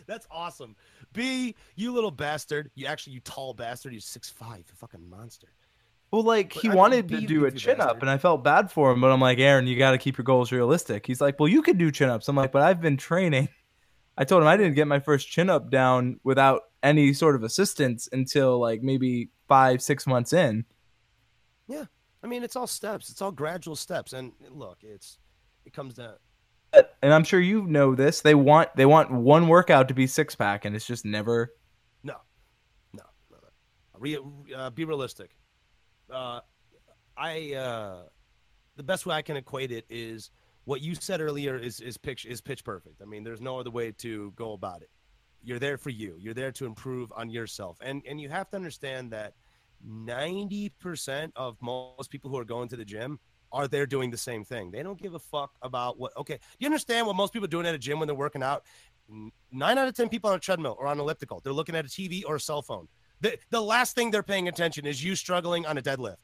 That's awesome. B, you little bastard. You actually, you tall bastard. You're six five. You fucking monster. Well, like But he I wanted to do a chin up, and I felt bad for him. But I'm like, Aaron, you got to keep your goals realistic. He's like, well, you could do chin ups. I'm like, but I've been training. I told him I didn't get my first chin up down without any sort of assistance until like maybe five, six months in. Yeah. I mean, it's all steps. It's all gradual steps. And look, it's it comes down. and I'm sure you know this. They want they want one workout to be six pack, and it's just never. No, no, no. no. Re, uh, be realistic. Uh, I uh, the best way I can equate it is what you said earlier is is pitch is pitch perfect. I mean, there's no other way to go about it. You're there for you. You're there to improve on yourself, and and you have to understand that ninety percent of most people who are going to the gym are there doing the same thing. They don't give a fuck about what. Okay, you understand what most people are doing at a gym when they're working out? Nine out of ten people on a treadmill or on elliptical, they're looking at a TV or a cell phone. The the last thing they're paying attention is you struggling on a deadlift.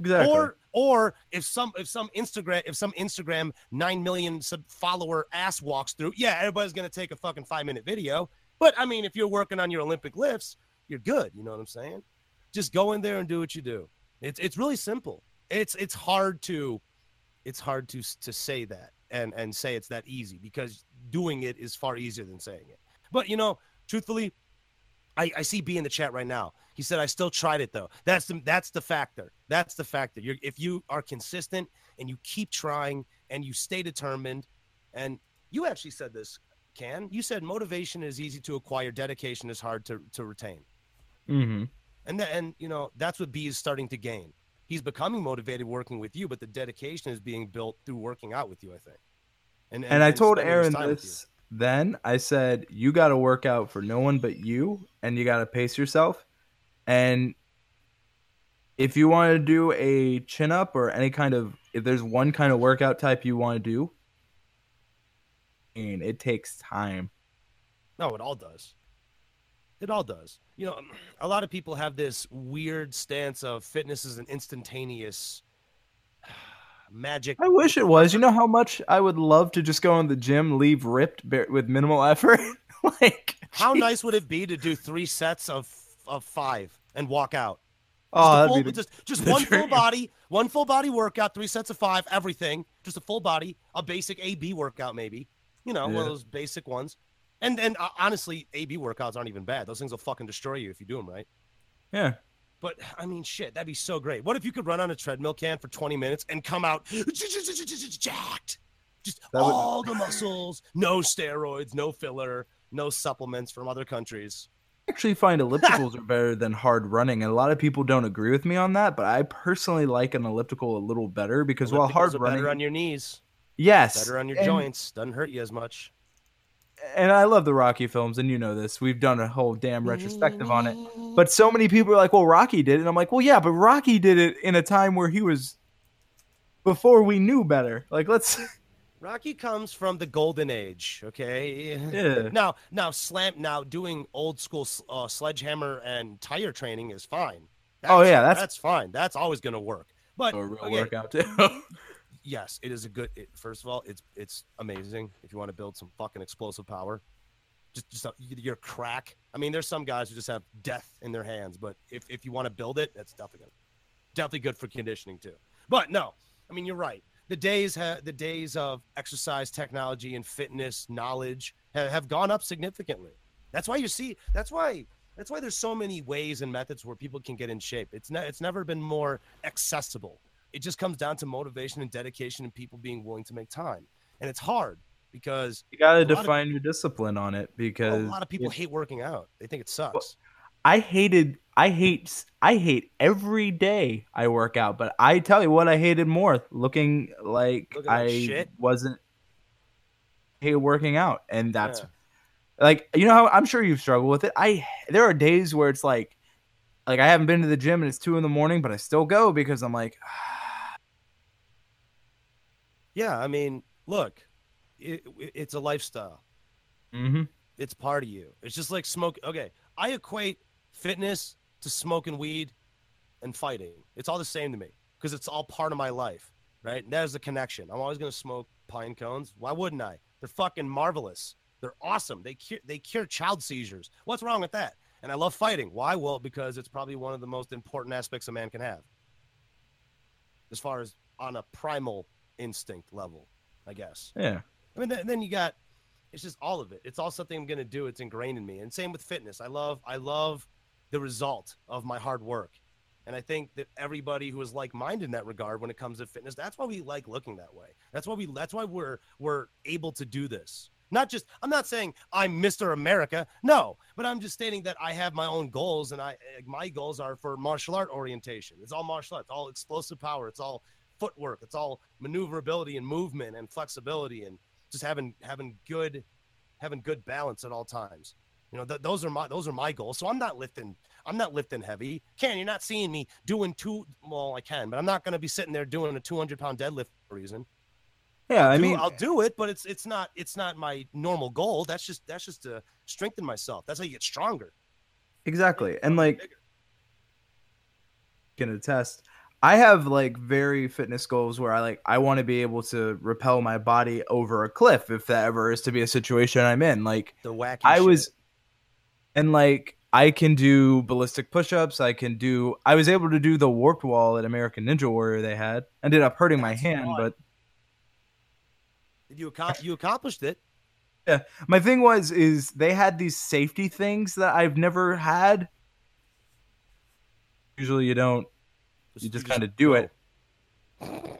Exactly. Or or if some if some Instagram if some Instagram nine million sub follower ass walks through, yeah, everybody's gonna take a fucking five minute video. But I mean, if you're working on your Olympic lifts, you're good. You know what I'm saying? Just go in there and do what you do. It's it's really simple. It's it's hard to it's hard to to say that and and say it's that easy because doing it is far easier than saying it. But you know, truthfully, I, I see B in the chat right now. He said I still tried it though. That's the that's the factor. That's the factor. You're if you are consistent and you keep trying and you stay determined, and you actually said this, Can you said motivation is easy to acquire, dedication is hard to to retain. Mm-hmm. And then and you know that's what B is starting to gain. He's becoming motivated working with you, but the dedication is being built through working out with you. I think. And and, and I told Aaron this then. I said you got to work out for no one but you, and you got to pace yourself. And if you want to do a chin up or any kind of, if there's one kind of workout type you want to do, and it takes time. No, it all does. It all does. You know, a lot of people have this weird stance of fitness is an instantaneous (sighs) magic. I wish it was. You know how much I would love to just go in the gym, leave ripped with minimal effort. (laughs) like, how geez. nice would it be to do three sets of of five and walk out. Oh, just, full, the, just, just (laughs) one dream. full body, one full body workout, three sets of five, everything. Just a full body, a basic AB workout, maybe. You know, yeah. one of those basic ones. And and uh, honestly, AB workouts aren't even bad. Those things will fucking destroy you if you do them right. Yeah. But I mean, shit, that'd be so great. What if you could run on a treadmill can for 20 minutes and come out (laughs) jacked? Just that all the muscles, no steroids, no filler, no supplements from other countries I actually find ellipticals are better than hard running, and a lot of people don't agree with me on that. But I personally like an elliptical a little better because while hard running, better on your knees, yes, better on your and, joints, doesn't hurt you as much. And I love the Rocky films, and you know this. We've done a whole damn retrospective on it. But so many people are like, "Well, Rocky did it," and I'm like, "Well, yeah, but Rocky did it in a time where he was before we knew better. Like, let's." (laughs) Rocky comes from the golden age, okay? (laughs) Yeah. Now, now slam now doing old school uh, sledgehammer and tire training is fine. That's, oh yeah, that's that's fine. That's always going to work. But a real workout too. (laughs) yes, it is a good. It, first of all, it's it's amazing if you want to build some fucking explosive power. Just just uh, a, your crack. I mean, there's some guys who just have death in their hands, but if if you want to build it, that's definitely. Definitely good for conditioning too. But no, I mean you're right the days ha- the days of exercise technology and fitness knowledge ha- have gone up significantly. That's why you see. That's why. That's why there's so many ways and methods where people can get in shape. It's ne- it's never been more accessible. It just comes down to motivation and dedication and people being willing to make time. And it's hard because you got to define your discipline on it because a lot of people hate working out. They think it sucks. Well, I hated I hate I hate every day I work out, but I tell you what I hated more looking like looking I shit. wasn't hate working out and that's yeah. like you know how I'm sure you've struggled with it. I there are days where it's like like I haven't been to the gym and it's 2 in the morning but I still go because I'm like (sighs) Yeah, I mean, look, it, it's a lifestyle. hmm It's part of you. It's just like smoke. Okay, I equate fitness to smoking weed and fighting. It's all the same to me because it's all part of my life, right? And there's the connection. I'm always going to smoke pine cones. Why wouldn't I? They're fucking marvelous. They're awesome. They cure, they cure child seizures. What's wrong with that? And I love fighting. Why? Well, because it's probably one of the most important aspects a man can have. As far as on a primal instinct level, I guess. Yeah. I mean, then you got it's just all of it. It's all something I'm going to do. It's ingrained in me. And same with fitness. I love I love the result of my hard work. And I think that everybody who is like-minded in that regard when it comes to fitness, that's why we like looking that way. That's why we that's why we're we're able to do this. Not just I'm not saying I'm Mr. America. No, but I'm just stating that I have my own goals and I eh, my goals are for martial art orientation. It's all martial art, it's all explosive power, it's all footwork, it's all maneuverability and movement and flexibility and just having having good having good balance at all times. You know, th- those are my those are my goals. So I'm not lifting I'm not lifting heavy. Ken, you're not seeing me doing two. Well, I can, but I'm not going to be sitting there doing a 200 pound deadlift for a reason. Yeah, I Do- mean, I'll do it, but it's it's not it's not my normal goal. That's just that's just to strengthen myself. That's how you get stronger. exactly. And like can attest, I have like very fitness goals where I like I want to be able to repel my body over a cliff if that ever is to be a situation I'm in. Like the wacky. I shit. was and like I can do ballistic push-ups. I can do. I was able to do the warped wall at American Ninja Warrior. They had ended up hurting my hand, fun. but you accom- you accomplished it. Yeah. My thing was is they had these safety things that I've never had. Usually, you don't. You just kind of do it. (laughs)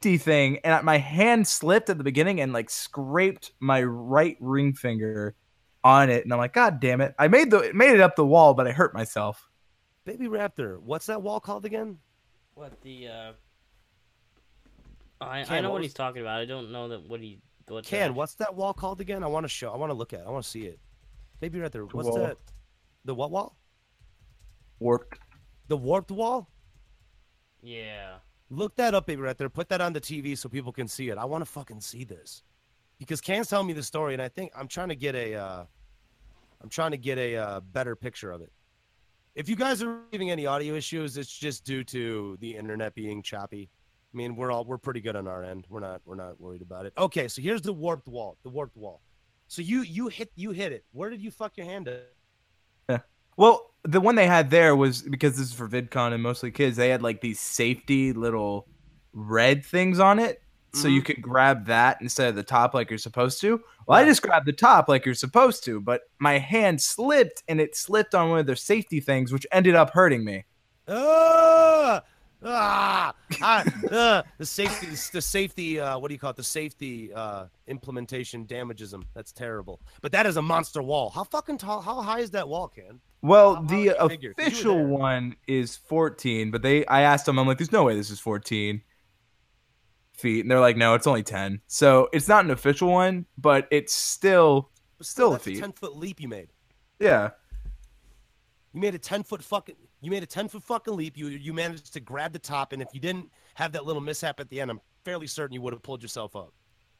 D thing, and my hand slipped at the beginning and like scraped my right ring finger on it, and I'm like, God damn it! I made the made it up the wall, but I hurt myself. Baby Raptor, what's that wall called again? What the? uh I, I know what what was- he's talking about. I don't know that what he. What's Can, that. what's that wall called again? I want to show. I want to look at. it. I want to see it. Baby Raptor, what's wall. that? The what wall? Warped. The warped wall? Yeah. Look that up, baby, right there. Put that on the TV so people can see it. I want to fucking see this because Can's telling me the story, and I think I'm trying to get a, uh, I'm trying to get a uh, better picture of it. If you guys are having any audio issues, it's just due to the internet being choppy. I mean, we're all we're pretty good on our end. We're not we're not worried about it. Okay, so here's the warped wall. The warped wall. So you you hit you hit it. Where did you fuck your hand at? Well, the one they had there was because this is for VidCon and mostly kids. They had like these safety little red things on it, so you could grab that instead of the top like you're supposed to. Well, I just grabbed the top like you're supposed to, but my hand slipped and it slipped on one of their safety things, which ended up hurting me. Ah, ah, ah, uh, the safety, the safety. Uh, what do you call it? The safety uh, implementation damages them. That's terrible. But that is a monster wall. How fucking tall? How high is that wall, Ken? Well, How- how the did you figure? 'Cause you were official one is 14, but they I asked them, I'm like, there's no way this is 14 feet, and they're like, no, it's only 10. So it's not an official one, but it's still But Still a that's feat. ten foot leap you made. yeah. You made a ten foot fucking. You made a ten foot fucking leap. You you managed to grab the top, and if you didn't have that little mishap at the end, I'm fairly certain you would have pulled yourself up.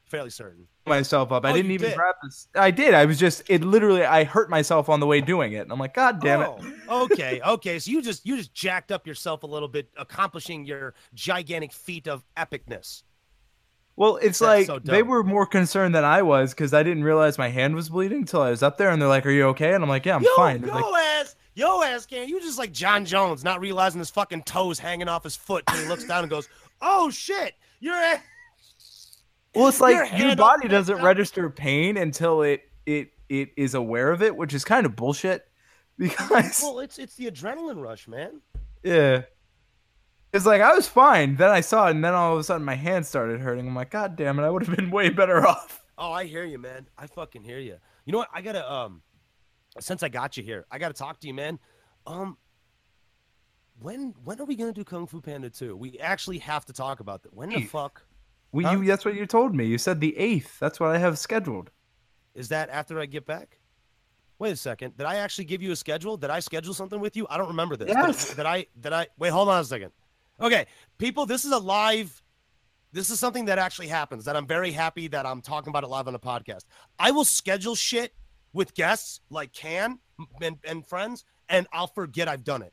Fairly certain. myself up. I Oh, didn't even did? grab this. I did. I was just it literally I hurt myself on the way doing it. And I'm like, God damn it. Oh, okay, okay. So you just you just jacked up yourself a little bit, accomplishing your gigantic feat of epicness. Well, it's That's like so they were more concerned than I was because I didn't realize my hand was bleeding until I was up there and they're like, Are you okay? And I'm like, Yeah, I'm yo, fine. They're like, ass, yo ass, can you just like Jon Jones, not realizing his fucking toes hanging off his foot, and he looks down and goes, "Oh shit, you're." A- Well, it's like your, hand body doesn't up. register pain until it it it is aware of it, which is kind of bullshit. (laughs) Because well, it's it's the adrenaline rush, man. yeah. It's like I was fine. Then I saw it, and then all of a sudden my hand started hurting. I'm like, God damn it! I would have been way better (laughs) off. Oh, I hear you, man. I fucking hear you. You know what? I gotta um, since I got you here, I gotta talk to you, man. Um, when when are we gonna do Kung Fu Panda two? We actually have to talk about that. When the Eighth. fuck We, Huh? you, that's what you told me. You said the eighth. That's what I have scheduled. is that? After I get back? Wait a second. Did I actually give you a schedule? Did I schedule something with you? I don't remember this. Did- Yes. Did, I? Did I? Wait, hold on a second. Okay, people, this is a live. This is something that actually happens. That I'm very happy that I'm talking about it live on a podcast. I will schedule shit with guests like Can and, and friends, and I'll forget I've done it.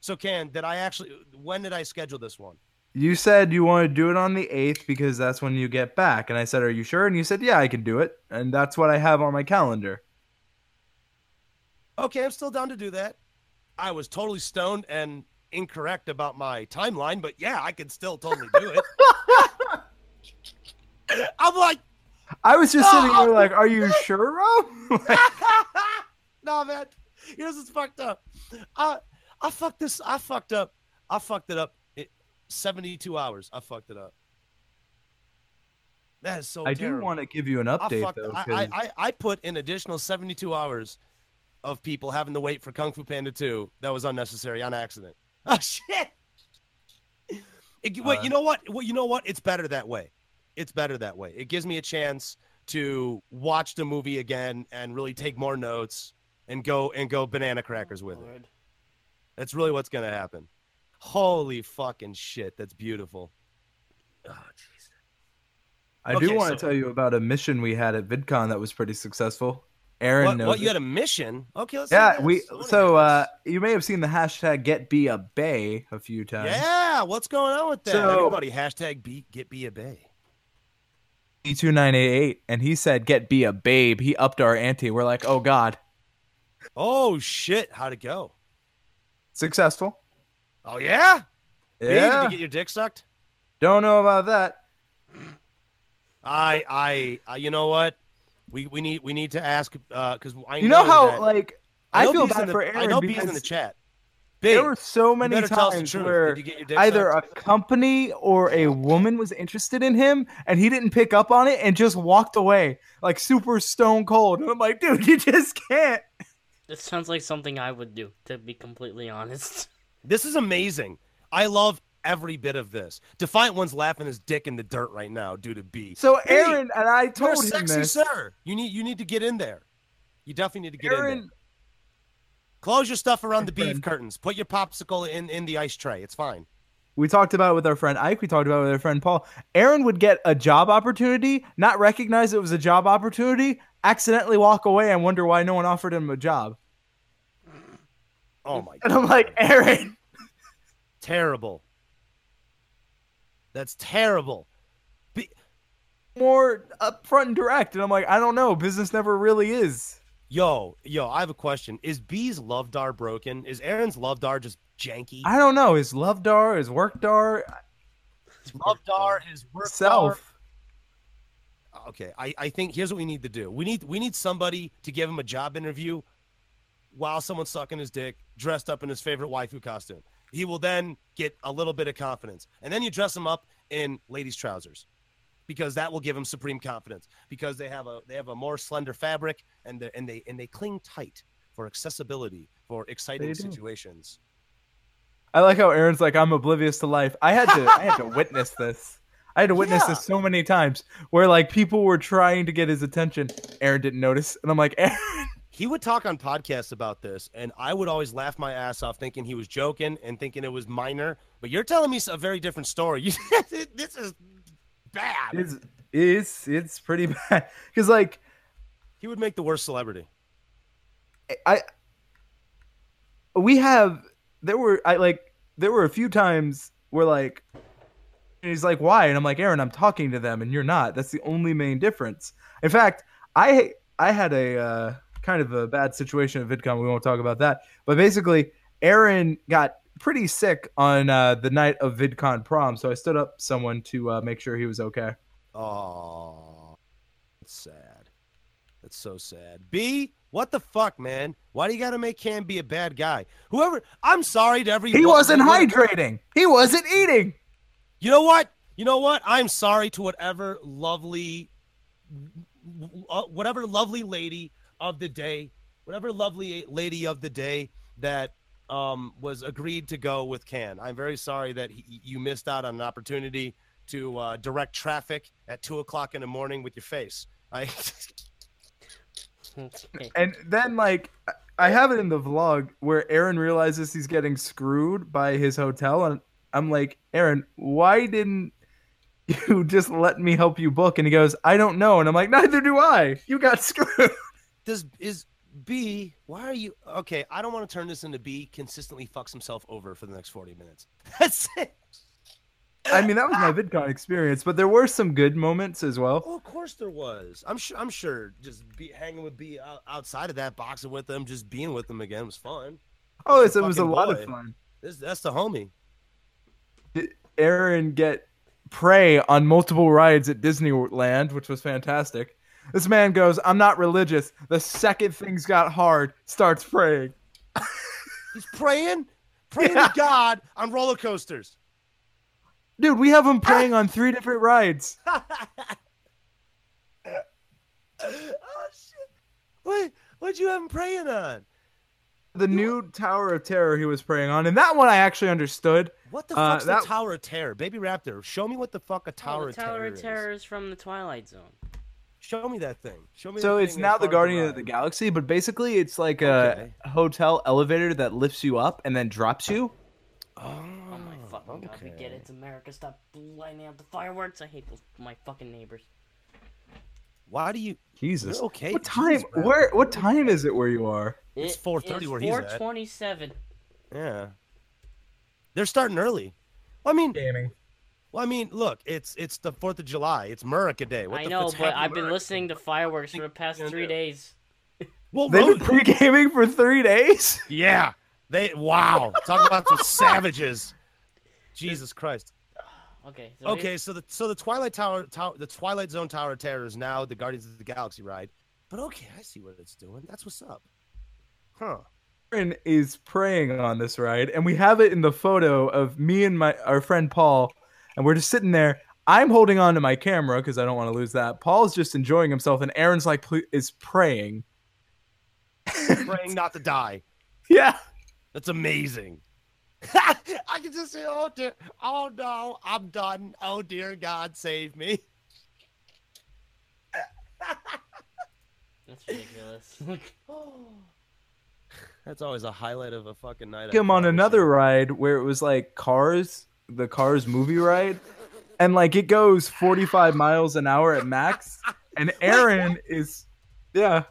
So, Can, did I actually? When did I schedule this one? You said you want to do it on the 8th because that's when you get back. And I said, Are you sure? And you said, Yeah, I can do it. And that's what I have on my calendar. Okay, I'm still down to do that. I was totally stoned and incorrect about my timeline, but yeah, I can still totally do it. (laughs) I'm like, I was just sitting there like, Are you (laughs) sure, Rob? (laughs) Like, no, man. Here's what's fucked up. I I fucked this. I fucked up I fucked it up. It, 72 hours. I fucked it up. That is so. I do want to give you an I, update fucked, though. I, I, I put an additional 72 hours of people having to wait for Kung Fu Panda 2 that was unnecessary on accident. (laughs) Oh shit! It, wait, Uh, you know what? Well, you know what? It's better that way. It's better that way. It gives me a chance to watch the movie again and really take more notes and go and go banana crackers with it. That's really what's gonna happen. Holy fucking shit! That's beautiful. Oh jeez. I Okay, do want to so- tell you about a mission we had at VidCon that was pretty successful. Aaron What, knows. what? You it. had a mission? Okay, let's. yeah, we. So uh, you may have seen the hashtag Get Be a Bay a few times. Yeah, what's going on with that? So- Everybody, hashtag be, get be a bay. Two nine eight eight, and he said Get Be a Babe. He upped our ante. We're like, oh god, Oh shit, how'd it go? successful. Oh yeah? Hey, did Yeah, you get your dick sucked? don't know about that. I, I, I you know what? We we need we need to ask uh, because I You know how that- like I, know feel bad the- for I know B's because in the chat. Big, there were so many better tell us the times where you get either sucked? a company or a woman was interested in him and he didn't pick up on it and just walked away like super stone cold. And I'm like, dude, (laughs) you just can't. This sounds like something I would do, to be completely honest. This is amazing. I love every bit of this. Defiant one's laughing his dick in the dirt right now due to B. So Hey, Aaron and I You're told him sexy this. sir. You need you need to get in there. You definitely need to get in there. Close your stuff around the beef curtains. Put your popsicle in in the ice tray. It's fine. we talked about it with our friend Ike. We talked about it with our friend Paul. Aaron would get a job opportunity, not recognize it was a job opportunity, accidentally walk away and wonder why no one offered him a job. Oh my And god. I'm like, Aaron, terrible. That's terrible. Be- more upfront and direct. And I'm like, I don't know. Business never really is. Yo, yo, I have a question. Is B's love dar broken? Is Aaron's love dar just janky? I don't know. Is love dar, is work dar, love dar, his work dar. self. Okay, I, I think here's what we need to do. We need we need somebody to give him a job interview while someone's sucking his dick, dressed up in his favorite waifu costume. He will then get a little bit of confidence, and then you dress him up in ladies' trousers, because that will give him supreme confidence. Because they have a they have a more slender fabric, and they and they and they cling tight for accessibility for exciting situations. I like how Aaron's like, I'm oblivious to life. I had to I had to (laughs) witness this. I had to witness Yeah. this so many times where like people were trying to get his attention. Aaron didn't notice. And I'm like, (laughs) Aaron, He would talk on podcasts about this, and I would always laugh my ass off, thinking he was joking and thinking it was minor. But you're telling me a very different story. (laughs) This is bad. it's it's it's pretty (laughs) bad. Cause like He would make the worst celebrity. I we have there were I like there were a few times where like and he's like why and I'm like Aaron I'm talking to them and you're not that's the only main difference in fact I I had a uh, kind of a bad situation at VidCon we won't talk about that but basically Aaron got pretty sick on uh, the night of VidCon prom so I stood up someone to uh, make sure he was okay Oh, that's sad. That's so sad. B, what the fuck, man? Why do you got to make Cam be a bad guy? Whoever, I'm sorry to every. he wasn't hydrating he wasn't eating You know what? You know what? I'm sorry to whatever lovely, uh, whatever lovely lady of the day, whatever lovely lady of the day that um, was agreed to go with Can. I'm very sorry that he, you missed out on an opportunity to uh, direct traffic at two o'clock in the morning with your face. I, (laughs) And then like I have it in the vlog where Aaron realizes he's getting screwed by his hotel and I'm like, "Aaron, why didn't you (laughs) just let me help you book?" And he goes, "I don't know." And I'm like, "Neither do I. You got (laughs) screwed." does is B? Why are you okay? I don't want to turn this into B. Consistently fucks himself over for the next forty minutes. (laughs) That's it. I mean, that was my VidCon experience, but there were some good moments as well. Oh, of course there was. I'm sure. I'm sure. Just be hanging with B outside of that, boxing with them, just being with them again was fun. Oh, it's, it was a fucking lot of fun. This, that's the homie. Aaron get prey on multiple rides at Disneyland, which was fantastic. This man goes, "I'm not religious." The second things got hard, starts praying. (laughs) He's praying. praying Yeah. to God on roller coasters. Dude, we have him praying on three different rides. (laughs) oh shit! What? What'd you have him praying on? The new Tower of Terror he was praying on, and that one I actually understood. What the Uh, fuck's that- the Tower of Terror, Baby Raptor? Show me what the fuck a Tower, Oh, Tower the of Tower Terror of is. Terror is from the Twilight Zone. Show me that thing. Show me. So it's thing now the Guardian of the. Galaxy, but basically it's like Okay. a hotel elevator that lifts you up and then drops you. Oh, Oh my fucking god, we get it. It's America. Stop lighting out the fireworks. I hate those my fucking neighbors. Why do you? Jesus. You're okay. What time? Jeez, bro. Where? What time is it where you are? It's It 4:30 where he's at. 427. Yeah. They're starting early. Well, I mean, Gaming. Well, I mean, look, it's it's the Fourth of July. It's America Day. What I the know, but I've been America? listening to fireworks for the past three days. Well, They've been pre-gaming (laughs) for three days. yeah. They wow. Talk about some (laughs) savages. Jesus Christ. Okay. So Okay, so the so the Twilight Tower, tower the Twilight Zone Tower of Terror is now the Guardians of the Galaxy ride. But okay, I see what it's doing. That's what's up. Huh. Aaron is praying on this ride, and we have it in the photo of me and my our friend Paul, and we're just sitting there. I'm holding on to my camera because I don't want to lose that. Paul's just enjoying himself, and Aaron's like pl- is praying. Praying not to die. (laughs) Yeah. That's amazing. (laughs) I can just say, oh dear, oh no, I'm done. Oh dear God, save me. That's ridiculous. (laughs) That's always a highlight of a fucking night. him on another ride where it was like Cars, the Cars movie ride, and like it goes 45 miles an hour at max, and Aaron is, yeah,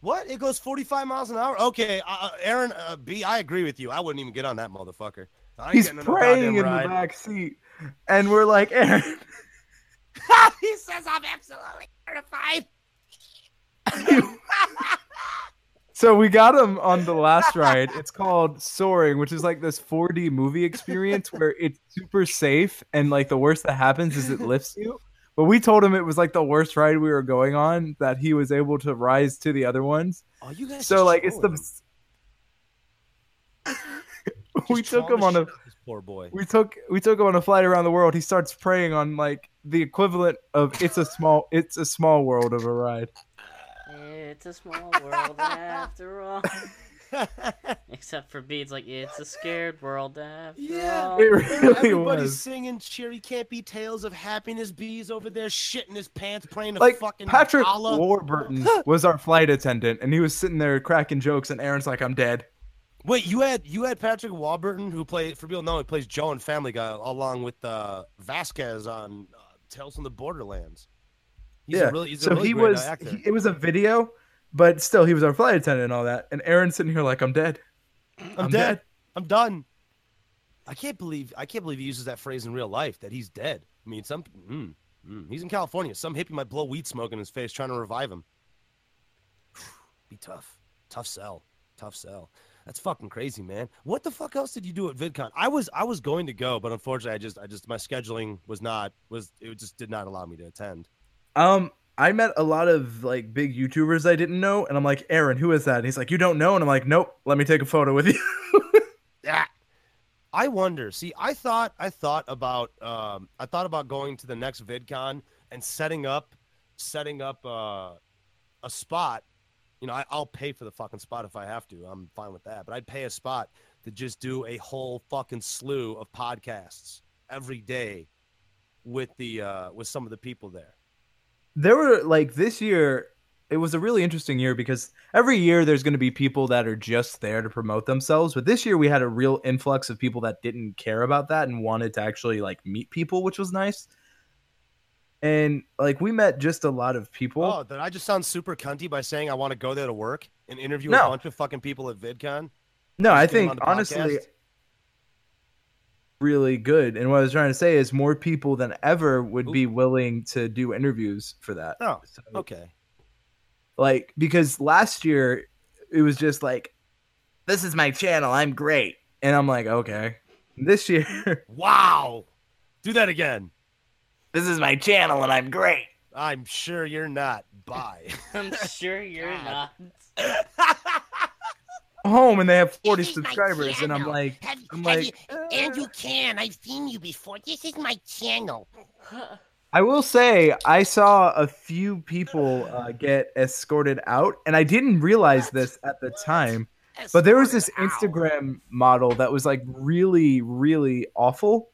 What? It goes 45 miles an hour? Okay, uh, Aaron uh, B, I agree with you. I wouldn't even get on that motherfucker. He's no praying in the back seat, and we're like, Aaron, (laughs) he says I'm absolutely certified. So we got him on the last ride. It's called Soaring, which is like this 4D movie experience where it's super safe, and like the worst that happens is it lifts you. But we told him it was like the worst ride we were going on that he was able to rise to the other ones. Oh, you guys. So like it's the (laughs) we took him on a shit out of this poor boy. we took we took him on a flight around the world. He starts praying on like the equivalent of it's a small it's a small world of a ride. It's a small world after all. (laughs) Except for B, it's like it's a scared world after Yeah. all. It really Everybody's was. singing cheery can't be tales of happiness. Bees over there shitting his pants, praying to Like fucking Patrick Allah. Warburton (laughs) was our flight attendant, and he was sitting there cracking jokes, and Aaron's like, "I'm dead." Wait, you had you had Patrick Warburton who played for people know he plays Joe in Family Guy along with uh, Vasquez on uh, Tales from the Borderlands. He's yeah. a really, he's a so really he great, uh, was. he- it was a video, but still, he was our flight attendant and all that. And Aaron's sitting here like, "I'm dead. I'm, I'm dead. dead. I'm done. I can't believe I can't believe he uses that phrase in real life that he's dead. I mean, some mm, mm, he's in California. Some hippie might blow weed smoke in his face trying to revive him. (sighs) Be tough, tough sell, tough sell. That's fucking crazy, man. What the fuck else did you do at VidCon? I was I was going to go, but unfortunately, I just I just my scheduling was not was it just did not allow me to attend. Um, I met a lot of like big YouTubers I didn't know, and I'm like, Aaron, who is that? And he's like, you don't know, and I'm like, nope. Let me take a photo with you. Yeah. (laughs) I wonder. See, I thought I thought about um I thought about going to the next VidCon and setting up setting up uh, a spot. You know, I, I'll pay for the fucking spot if I have to. I'm fine with that. But I'd pay a spot to just do a whole fucking slew of podcasts every day with the uh with some of the people there. There were like this year it was a really interesting year because every year there's going to be people that are just there to promote themselves but this year we had a real influx of people that didn't care about that and wanted to actually like meet people which was nice and like we met just a lot of people Oh, did I just sound super cunty by saying I want to go there to work and interview a bunch of fucking people at VidCon? no i Just get 'em think honestly podcast? Really good and what i was trying to say is more people than ever would Ooh. be willing to do interviews for that Oh, So- okay. like because last year it was just like this is my channel i'm great and i'm like okay this year (laughs) Wow. Do that again. this is my channel and i'm great I'm sure you're not. Bye. (laughs) I'm sure you're (laughs) not. Home and they have 40 This is my subscribers, and I'm like, Have, I'm have like, you, and you can. I've seen you before. This is my channel. I will say I saw a few people uh, get escorted out, and I didn't realize this at the time. But there was this out. Instagram model that was like really, really awful,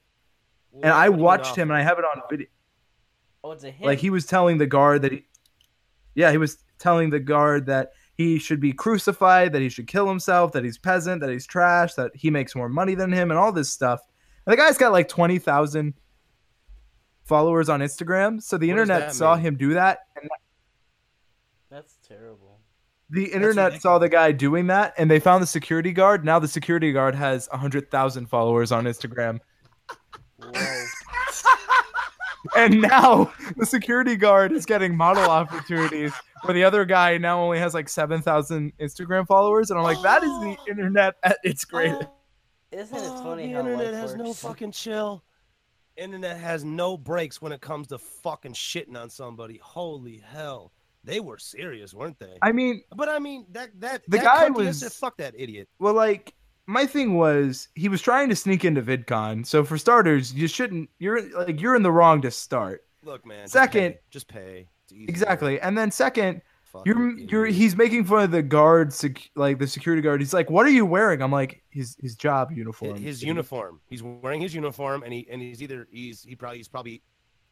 and I What do you mean watched him, and I have it on video. Oh, it's a him. Like he was telling the guard that he, yeah, he was telling the guard that he should be crucified, that he should kill himself, that he's peasant, that he's trash, that he makes more money than him, and all this stuff. And the guy's got like twenty thousand followers on Instagram, so the What internet saw mean? him do that, and That's terrible. the internet saw the guy doing that, and they found the security guard. Now the security guard has hundred thousand followers on Instagram. Whoa. (laughs) And now the security guard is getting model opportunities where the other guy now only has like 7,000 Instagram followers. And I'm like, that is the (gasps) internet at its greatest. (gasps) Isn't it Oh, funny the how internet life has no fucking chill. Internet has no breaks when it comes to fucking shitting on somebody. Holy hell, they were serious, weren't they? I mean, but I mean that that The that guy was- said, fuck that idiot. well, like, my thing was he was trying to sneak into VidCon. So for starters, you shouldn't, you're like, you're in the wrong to start. Look, man. just Second- pay. just pay. Exactly. And then second, you're, you're, he's making fun of the guard, sec- like the security guard. He's like, what are you wearing? I'm like, his, his job uniform. his, his uniform. He's wearing his uniform, and he and he's either he's he probably he's probably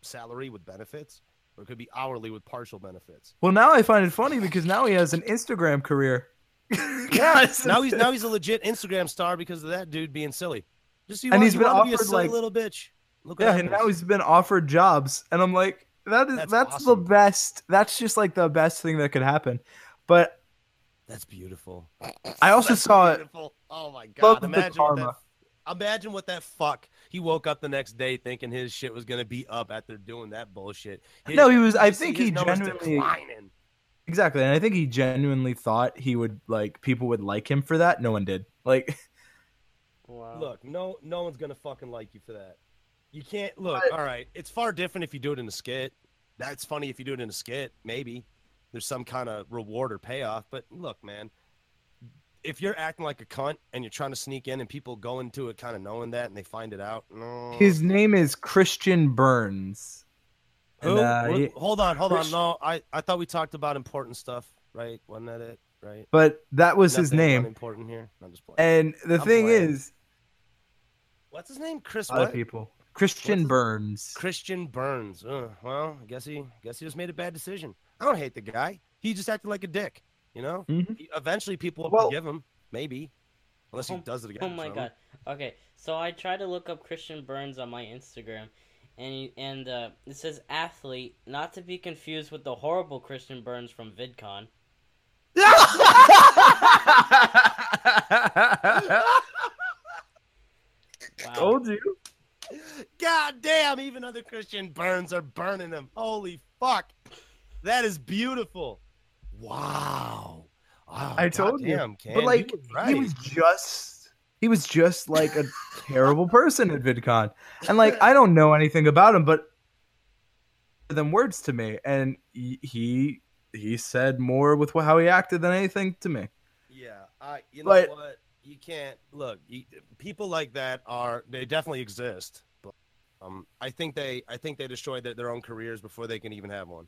salary with benefits, or it could be hourly with partial benefits. Well, now I find it funny because now he has an Instagram career. (laughs) Yeah, now he's (laughs) now he's a legit Instagram star because of that dude being silly. Just you And want, he's been to be a offered, silly like- little bitch. Look Yeah, and now he's been offered jobs, and I'm like, that is That's that's, awesome. the best. That's just like the best thing that could happen. But That's beautiful. I also That's saw it. Oh my god! the Imagine what that, imagine what that fuck. He woke up the next day thinking his shit was gonna be up after doing that bullshit. His- No, he was- I think he genuinely- declining. Exactly, and I think he genuinely thought he would like people would like him for that. No one did. Like, Wow. Look, no, no one's gonna fucking like you for that. You can't look. But- all right, it's far different if you do it in a skit. That's funny if you do it in a skit. Maybe there's some kind of reward or payoff. But look, man, if you're acting like a cunt and you're trying to sneak in and people go into it kind of knowing that and they find it out, no. his name is Christian Burns. Who? and, uh, What- he- hold on, hold on. No, I I thought we talked about important stuff, right? Wasn't that it? Right. But that was his name. Important here. I'm just playing. And the I'm thing playing. is, What's his name? Chris. a lot of people. Christian his- Burns. Christian Burns. Uh, well, I guess he guess he just made a bad decision. I don't hate the guy. He just acted like a dick. You know. Mhm. He- eventually, people will Well- forgive him. Maybe, unless he Oh- does it again. Oh my something. god. Okay, so I tried to look up Christian Burns on my Instagram, and he, and uh, it says athlete, not to be confused with the horrible Christian Burns from VidCon. (laughs) Wow. Told you. God damn! Even other Christian Burns are burning them. Holy fuck! That is beautiful. Wow. Wow. I told you. goddamn, Cam, But like was he was just he was just like a terrible person at VidCon. And like I don't know anything about him, but than words to me. And he he, he said more with how he acted than anything to me. Yeah, I. You know But- what? You can't look. You, people like that are they definitely exist, but um, I think they I think they destroyed their, their own careers before they can even have one.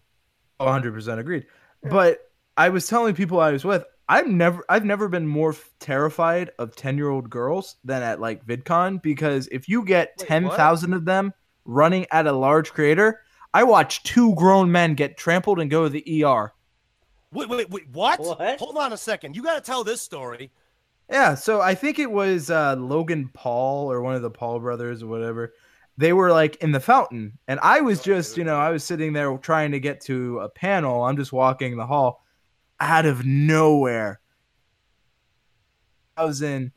100% agreed. But I was telling people I was with, I've never I've never been more terrified of 10-year-old girls than at like VidCon because if you get Wait, 10,000 of them running at a large creator, I watch two grown men get trampled and go to the ER. Wait, wait, wait. What? What? Hold on a second. You got to tell this story. Yeah, so I think it was uh, Logan Paul or one of the Paul brothers or whatever. They were like in the fountain, and I was just, you know, I was sitting there trying to get to a panel. I'm just walking the hall. Out of nowhere, thousand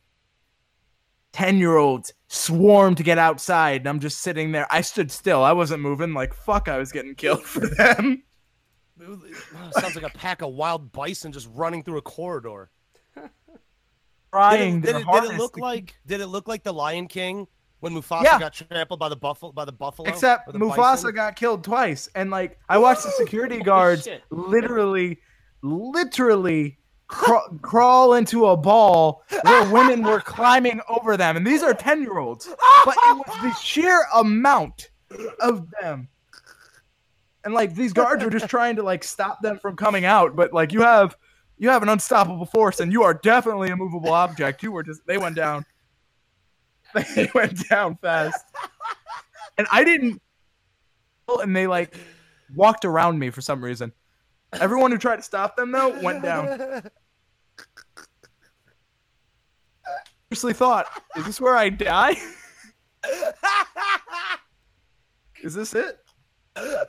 ten year olds swarmed to get outside, and I'm just sitting there. I stood still. I wasn't moving. Like fuck, I was getting killed (laughs) for them. Sounds like a pack of wild bison just running through a corridor. Did it, did, it, did it look the- like? Did it look like the Lion King when Mufasa Yeah. got trampled by the buffalo? By the buffalo? Except the Mufasa bison? got killed twice, and like I watched the security guards shit. literally, literally craw- crawl into a ball where women were climbing over them, and these are ten year olds. But it was the sheer amount of them, and like these guards were just trying to like stop them from coming out. But like you have you have an unstoppable force, and you are definitely a movable object. You were just they went down. (laughs) They went down fast, and I didn't. And they like walked around me for some reason. Everyone who tried to stop them though went down. Seriously thought, is this where I die? Is this it? I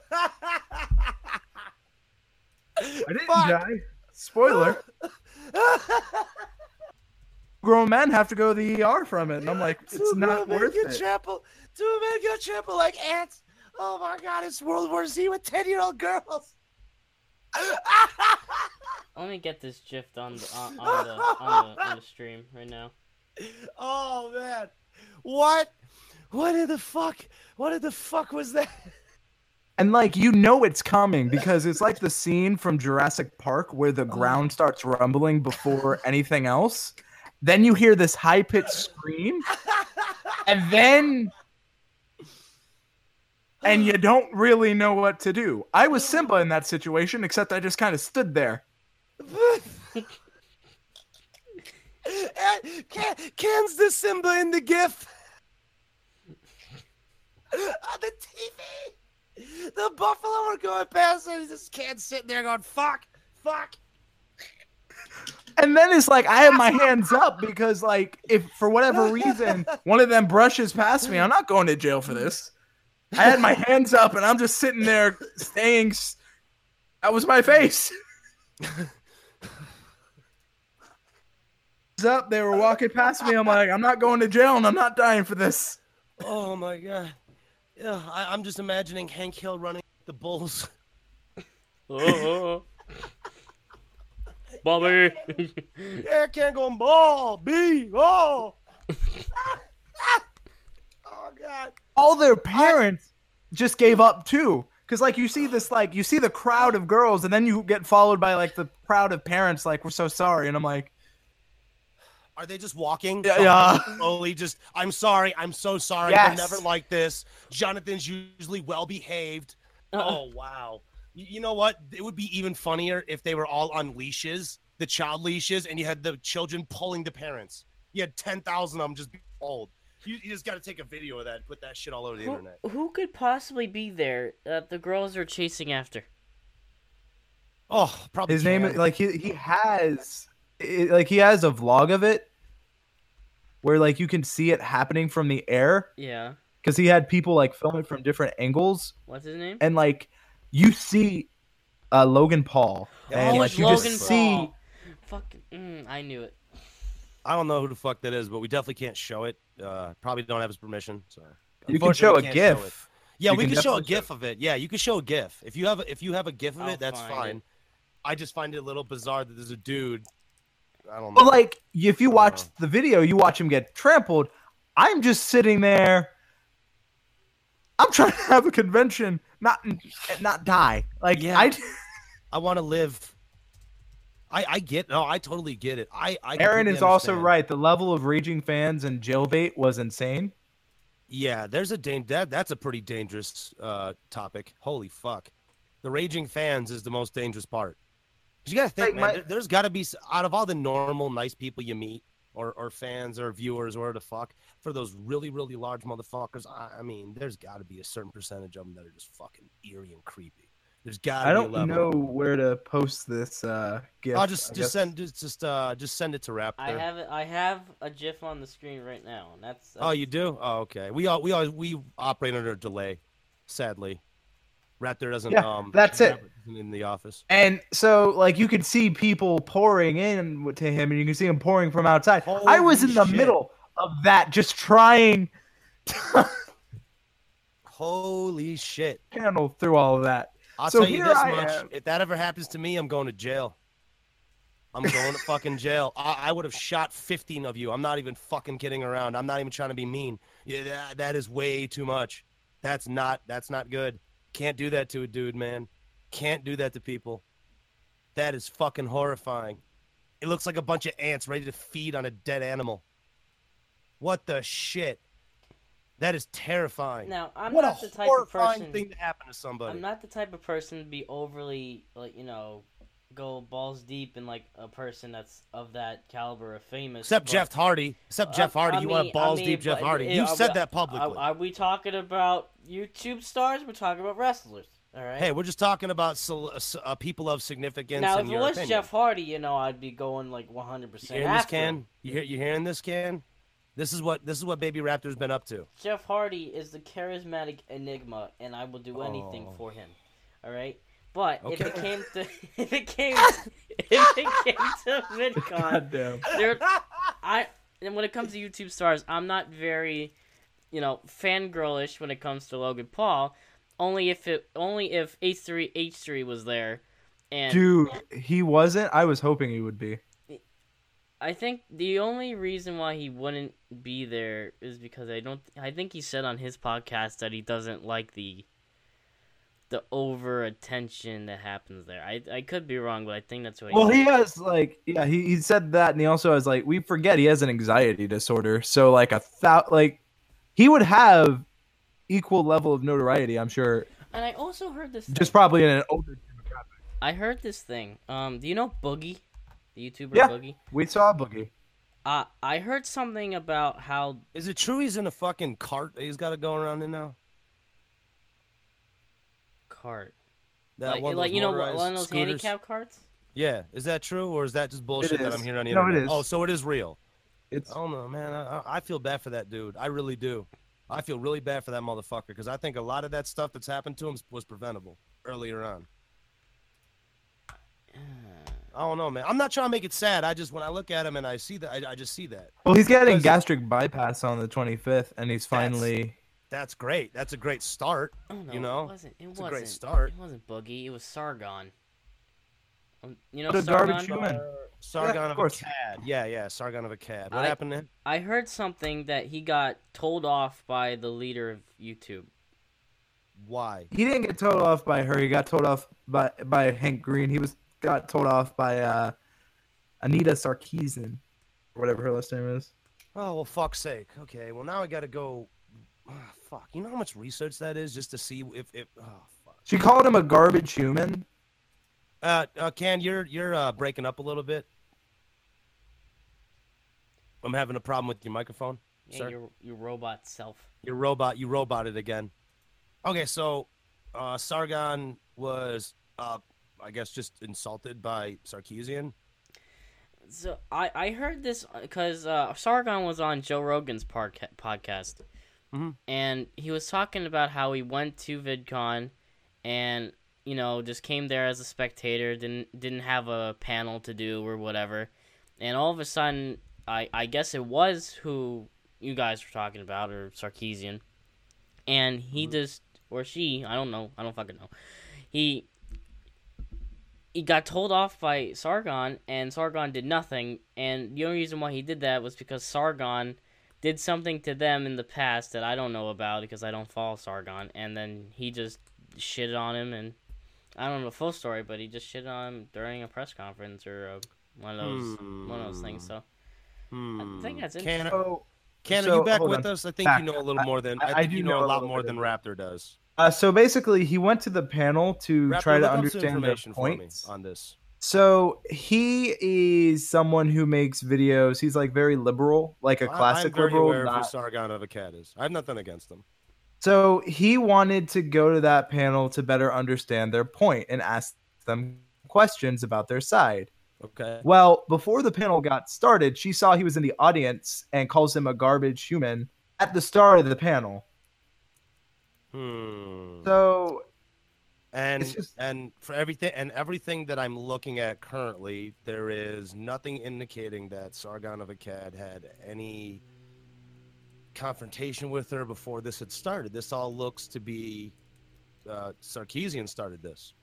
didn't Fuck. die. Spoiler. (laughs) Grown men have to go to the ER from it, and I'm like, it's Two not men worth get it. trampled. Two men get trampled like ants. Oh my god, it's World War Z with 10 year old girls. (laughs) Let me get this gif on the on, on the on the on the (laughs) stream right now. oh man. What? What in the fuck? What in the fuck was that? And like you know it's coming because it's like the scene from Jurassic Park where the oh. ground starts rumbling before anything else. Then you hear this high pitched scream, and then and you don't really know what to do. I was Simba in that situation, except I just kind of stood there. (laughs) Can, Ken's the Simba in the GIF. (laughs) On the TV. The buffalo were going past and this Ken's sitting there going, fuck, fuck. And then it's like I have my hands up because like if for whatever (laughs) reason one of them brushes past me, I'm not going to jail for this. I had my hands up and I'm just sitting there staying. s- That was my face. (laughs) Up, they were walking past me. I'm like, I'm not going to jail and I'm not dying for this. Oh my god. Yeah, I, I'm just imagining Hank Hill running the Bulls. Oh, (laughs) Bobby. Yeah, can't go ball, B, oh. (laughs) oh god. All their parents just gave up too. Cause like you see this like you see the crowd of girls and then you get followed by like the crowd of parents like we're so sorry and I'm like Are they just walking? Yeah, yeah. (laughs) Slowly, just I'm sorry. I'm so sorry. Yes. We're never like this. Jonathan's usually well behaved. Uh-uh. Oh wow. You, you know what? It would be even funnier if they were all on leashes, the child leashes, and you had the children pulling the parents. You had ten thousand of them just old. You, you just got to take a video of that and put that shit all over the who, internet. who could possibly be there that the girls are chasing after? Oh, probably his name Cam. is like he he has it, like he has a vlog of it where like you can see it happening from the air Yeah. because he had people like film it from different angles What's his name? and like you see uh Logan Paul and Oh, like you Logan just see Paul. Fucking, mm, I knew it. I don't know who the fuck that is, but we definitely can't show it. Uh, probably don't have his permission. So you can show a Unfortunately, show gif Yeah, You we can can show a definitely show GIF of it. Yeah, you can show a GIF if you have if you have a GIF of I'll it. That's fine. it. I just find it a little bizarre that there's a dude. I don't know. but like if you watch the video you watch him get trampled I'm just sitting there I'm trying to have a convention not not die like Yeah. I I want to live. I I get no, I totally get it. I I Aaron completely is also right. The level of raging fans and jailbait was insane. Yeah, there's a dang that that's a pretty dangerous uh topic. Holy fuck, the raging fans is the most dangerous part. 'Cause You gotta think, Like, man. my- there- there's got to be out of all the normal nice people you meet, or or fans or viewers or the fuck, for those really really large motherfuckers. I, I mean, there's got to be a certain percentage of them that are just fucking eerie and creepy. There's got to I be a don't level. know where to post this uh gift. I'll just I just guess. send just just uh just send it to Raptor. I have it. I have a GIF on the screen right now, and that's. Oh, you do? Oh, okay. We all we all we operate under a delay, sadly. Raptor doesn't. Yeah, um, that's it. In the office. And so, like, you could see people pouring in to him, and you can see him pouring from outside. I was in the shit. middle of that, just trying to (laughs) Holy shit! channel through all of that. I'll So tell you here this I much: am. if that ever happens to me, I'm going to jail. I'm going to fucking jail. I, I would have shot 15 of you. I'm not even fucking kidding around. I'm not even trying to be mean. Yeah, that, that is way too much. That's not. That's not good. Can't do that to a dude, man. Can't do that to people. That is fucking horrifying. It looks like a bunch of ants ready to feed on a dead animal. What the shit? That is terrifying. Now, I'm what not the type of person. thing to happen to somebody. I'm not the type of person to be overly like you know, go balls deep in like a person that's of that caliber of famous. Except but- Jeff Hardy. Except Uh, Jeff Hardy. I you want balls I mean, deep Jeff Hardy. uh, You've said we- that publicly. Are, are we talking about YouTube stars? We're talking about wrestlers. All right. Hey, we're just talking about cel- uh, people of significance. now, if it was opinion. Jeff Hardy, you know, I'd be going like 100. you percent hearing this, Can? You, hear, you hearing this, Can? This is what this is what Baby Raptor's been up to. Jeff Hardy is the charismatic enigma, and I will do anything Oh. for him. All right. But if it came to (laughs) if it came (laughs) if it came to VidCon, there, (laughs) I and when it comes to YouTube stars, I'm not very, you know, fangirlish when it comes to Logan Paul. Only if it only if H three H three was there, and Dude, he wasn't. I was hoping he would be. I think the only reason why he wouldn't be there is because I don't. I think he said on his podcast that he doesn't like the the over attention that happens there. I I could be wrong, but I think that's what. Well, he he has like, yeah, he, he said that, and he also has like, we forget he has an anxiety disorder. So like a thou, like, he would have equal level of notoriety, I'm sure, And I also heard this. just thing. probably in an older. demographic. I heard this thing. Um, do you know Boogie, the YouTuber Yeah. Boogie? We saw Boogie. Uh, I heard something about how Is it true he's in a fucking cart that he's got to go around in now? Cart, That like, one like you know, one of those scooters? handicap carts. Yeah, is that true or is that just bullshit that I'm hearing on the No, it internet? is. Oh, so it is real. It's I don't know, man. I, I- I feel bad for that dude. I really do. I feel really bad for that motherfucker because I think a lot of that stuff that's happened to him was preventable earlier on. I don't know, man. I'm not trying to make it sad. I just when I look at him and I see that, I, I just see that. well, he's getting gastric bypass on the 25th, and he's finally. That's great. That's a great start. Oh no, You know, it wasn't. It it's a wasn't. a great start. It wasn't Boogie. It was Sargon. Um, you know What a Sargon? garbage human. Sargon of of, Akkad. Yeah, yeah. Sargon of Akkad. What I- happened to him? I heard something that he got told off by the leader of YouTube. Why? He didn't get told off by her. He got told off by by Hank Green. He was got told off by uh, Anita Sarkeesian, or whatever her last name is. Oh well, fuck's sake. Okay, well now I gotta go. Ah, fuck. You know how much research that is just to see if if. Oh fuck. She called him a garbage human. Uh, uh Can you're you're uh breaking up a little bit. I'm having a problem with your microphone. Yeah, Sir? your your robot self. Your robot, you roboted again. Okay, so uh Sargon was uh I guess just insulted by Sarkeesian. So I I heard this because uh, Sargon was on Joe Rogan's podca- podcast, Mhm. and he was talking about how he went to VidCon, and you know just came there as a spectator, didn't didn't have a panel to do or whatever, and all of a sudden I I guess it was who you guys were talking about or Sarkeesian, and he just or she I don't know I don't fucking know, he he got told off by Sargon, and Sargon did nothing. And the only reason why he did that was because Sargon did something to them in the past that I don't know about because I don't follow Sargon. And then he just shitted on him, and I don't know the full story, but he just shitted on him during a press conference or uh one of those one of those things. So Hmm. think that's Can, So, Can So, are you back with on. us? I think Back. you know a little more than I- I, I think do you know, know a a lot more than Raptor does. uh, so basically, he went to the panel to Raptor, try to look up some understand their information for me points. on this. So he is someone who makes videos. He's like very liberal, like a classic I'm very liberal. aware of who not- Sargon of Akkad is. I have nothing against him. So he wanted to go to that panel to better understand their point and ask them questions about their side. Okay. Well, before the panel got started, she saw he was in the audience and calls him a garbage human at the start of the panel. Hmm. So and just- and for everything and everything that I'm looking at currently, there is nothing indicating that Sargon of Akkad had any confrontation with her before this had started. This all looks to be uh, Sarkeesian started this.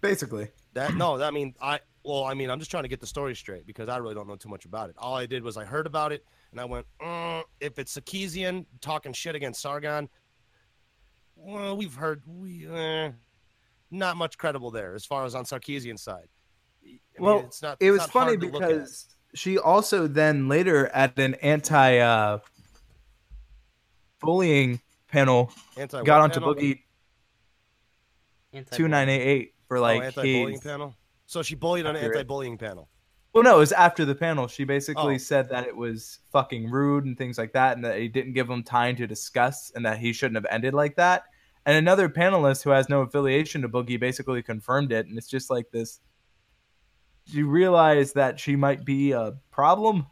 basically, That no, (clears throat) I mean I well, I mean I'm just trying to get the story straight because I really don't know too much about it. All I did was I heard about it and I went, mm, if it's Sarkeesian talking shit against Sargon, well, we've heard we eh, not much credible there as far as on Sarkeesian's side. mean, well, it's not. it was not funny hard to look at. because she also then later at an anti uh, bullying panel Anti- got what onto panel? Boogie Anti- two nine eight eight for like oh, anti-bullying his- panel. So she bullied on an anti-bullying panel. Well, no, it was after the panel. She basically Oh. said that it was fucking rude and things like that, and that he didn't give him time to discuss, and that he shouldn't have ended like that. And another panelist who has no affiliation to Boogie basically confirmed it, and it's just like this. You realize that she might be a problem,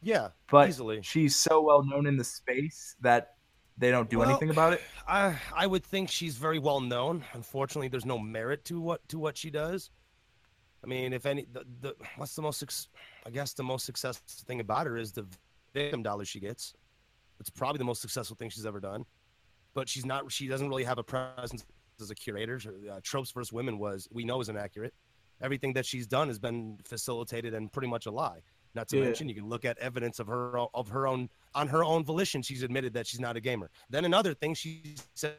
Yeah, but easily. she's so well known in the space that they don't do Well, anything about it. I I would think she's very well known. Unfortunately, there's no merit to what to what she does. I mean, if any, the, the what's the most I guess the most successful thing about her is the victim dollars she gets. It's probably the most successful thing she's ever done. But she's not. She doesn't really have a presence as a curator. Uh, Tropes versus Women was we know is inaccurate. Everything that she's done has been facilitated and pretty much a lie. Not to Yeah. mention, you can look at evidence of her of her own on her own volition. She's admitted that she's not a gamer. Then another thing, she says,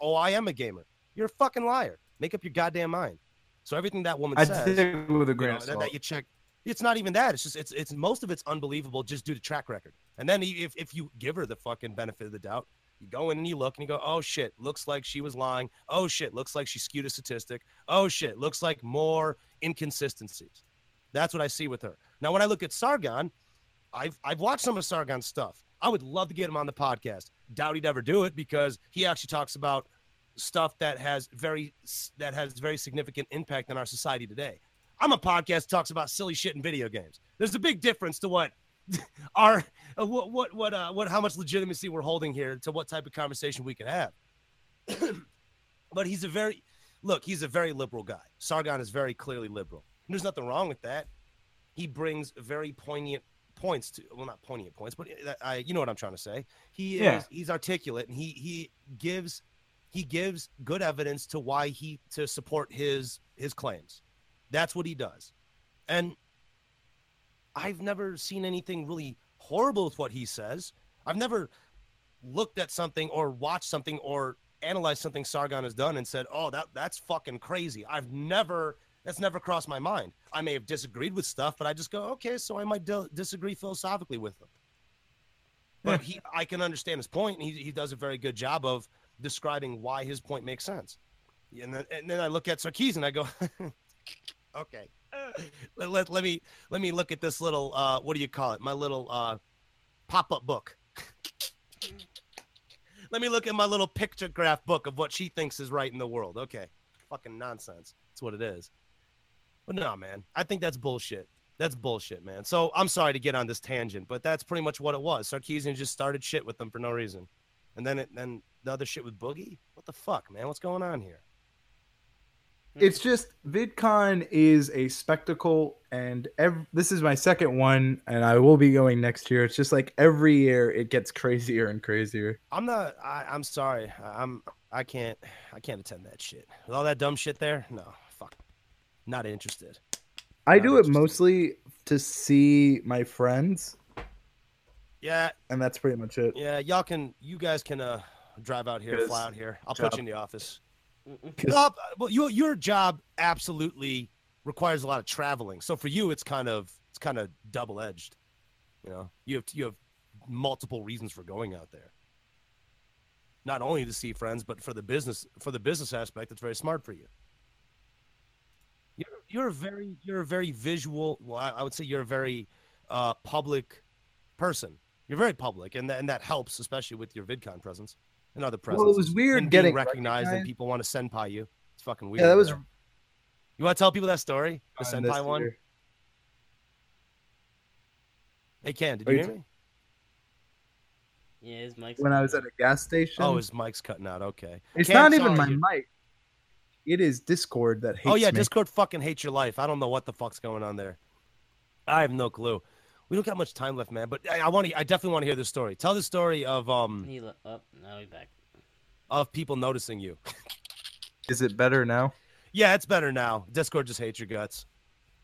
"Oh, I am a gamer." You're a fucking liar. Make up your goddamn mind. So everything that woman I says, with a you know, that, that you check. It's not even that. It's just it's it's most of it's unbelievable just due to track record. And then if if you give her the fucking benefit of the doubt, you go in and you look and you go, oh shit, looks like she was lying. Oh shit, looks like she skewed a statistic. Oh shit, looks like more inconsistencies. That's what I see with her. Now when I look at Sargon, I've I've watched some of Sargon's stuff. I would love to get him on the podcast. Doubt he'd ever do it because he actually talks about stuff that has very that has very significant impact on our society today. I'm a podcast talks about silly shit in video games. There's a big difference to what (laughs) our uh, what what what uh, what how much legitimacy we're holding here to what type of conversation we can have. (clears throat) but he's a very look, he's a very liberal guy. Sargon is very clearly liberal. And there's nothing wrong with that. He brings very poignant points to well not poignant points, but uh, I you know what I'm trying to say. He Yeah. is he's articulate and he he gives he gives good evidence to why he to support his his claims. That's what he does. And I've never seen anything really horrible with what he says. I've never looked at something or watched something or analyzed something Sargon has done and said, "Oh, that that's fucking crazy." I've never that's never crossed my mind. I may have disagreed with stuff, but I just go, "Okay, so I might di- disagree philosophically with him." But he I can understand his point and he he does a very good job of describing why his point makes sense. And then, and then I look at Sarkeesian and I go, (laughs) "Okay, (laughs) let, let, let me let me look at this little uh what do you call it? My little uh pop-up book. (laughs) Let me look at my little picture graph book of what she thinks is right in the world. Okay. Fucking nonsense. That's what it is. But no man. I think that's bullshit. That's bullshit man. So i'm sorry to get on this tangent but that's pretty much what it was. Sarkeesian just started shit with them for no reason. And then it then the other shit with boogie? What the fuck man? What's going on here it's just VidCon is a spectacle, and ev- this is my second one, and I will be going next year. It's just like every year it gets (laughs) crazier and crazier. I'm not. I, I'm sorry. I- I'm. I can't. I can't attend that shit. With all that dumb shit there. No. Fuck. Not interested. I Not do it mostly to see my friends, Yeah. and that's pretty much it. Yeah. Y'all can. You guys can. Uh, drive out here. Fly out here. I'll Job. put you in the office. No, well, your your job absolutely requires a lot of traveling. So for you, it's kind of it's kind of double edged. You know, you have you have multiple reasons for going out there. Not only to see friends, but for the business for the business aspect, it's very smart for you. You're you're a very you're a very visual. Well, I, I would say you're a very uh, public person. You're very public, and that, and that helps, especially with your VidCon presence and other presence. Well, it was weird and being getting recognized, and people want to senpai you. It's fucking weird. Yeah, that was man. You want to tell people that story? The fun this senpai one. year. Hey, Ken, did Are you you hear me? Yeah, his mic's when I was at a gas station. Oh, his mic's cutting out. Okay. it's Ken, not even sorry, my you- mic. It is Discord that oh, hates Oh yeah, me. Discord fucking hates your life. I don't know what the fuck's going on there. I have no clue. We don't got much time left, man. But I, I want to. I definitely want to hear this story. Tell the story of um He le- up. now he's back. of people noticing you. (laughs) Is it better now? Yeah, it's better now. Discord just hates your guts.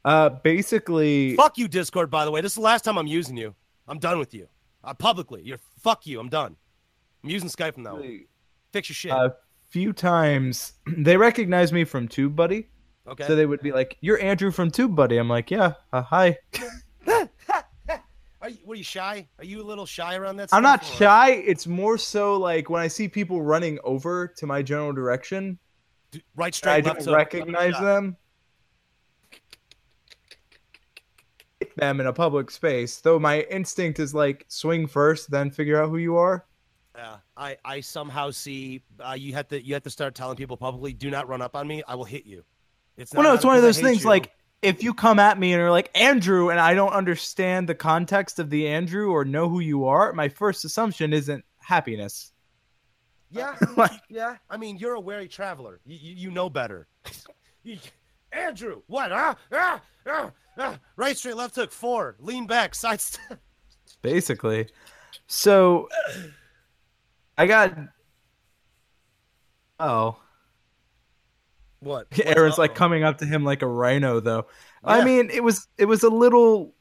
Uh, basically, Fuck you, Discord. By the way, this is the last time I'm using you. I'm done with you. Uh, publicly, you're fuck you. I'm done. I'm using Skype from now on. Fix your shit. a few times (clears throat) they recognized me from TubeBuddy, Okay. So they would be like, "You're Andrew from Tube Buddy." I'm like, "Yeah, uh, hi." (laughs) are you, were you shy? Are you a little shy around that? I'm not or- shy. It's more so like when I see people running over to my general direction, Right straight. I don't recognize them. Hit Them in a public space, though my instinct is like swing first, then figure out who you are. Yeah, I, I somehow see uh, you have to you have to start telling people publicly, do not run up on me. I will hit you. It's Well, no, it's one of those things you. like if you come at me and are like Andrew, and I don't understand the context of the Andrew or know who you are, my first assumption isn't happiness. yeah, (laughs) Like- yeah. I mean, you're a wary traveler. You you, you know better. (laughs) Andrew, what? Ah, ah, ah, ah. Right straight, left hook, four, lean back, (laughs) side step. basically. So I got oh, What? (laughs) Aaron's like coming up to him like a rhino, though. I mean, it was it was a little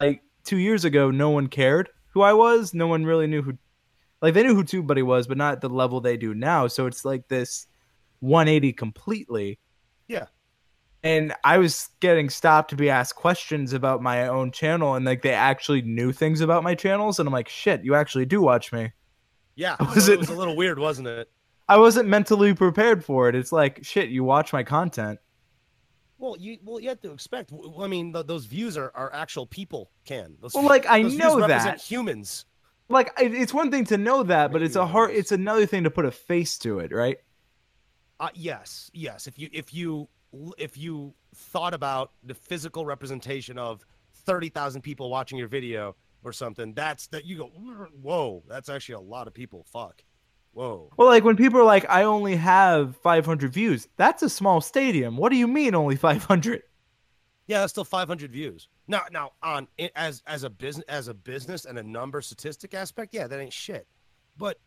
like two years ago. No one cared who I was. No one really knew who, like they knew who TubeBuddy was, but not at the level they do now. So it's like this 180 completely. Yeah. And I was getting stopped to be asked questions about my own channel, and like they actually knew things about my channels, and I'm like, shit, you actually do watch me. Yeah, (laughs) Was so it- it was a little weird, wasn't it? I wasn't mentally prepared for it. It's like, shit, you watch my content. Well, you well you have to expect. I mean, th those views are, are actual people. Can those, Well, like, I know that. humans. like it's one thing to know that, but it's a hard. It's another thing to put a face to it, right? Uh, yes, yes. If you if you if you thought about the physical representation of thirty thousand people watching your video or something, that's that you go, whoa, that's actually a lot of people. Fuck, whoa. Well, like when people are like, "I only have 500 views," that's a small stadium. What do you mean only 500? Yeah, that's still five hundred views. Now, now on as as a business as a business and a number statistic aspect, yeah, that ain't shit. But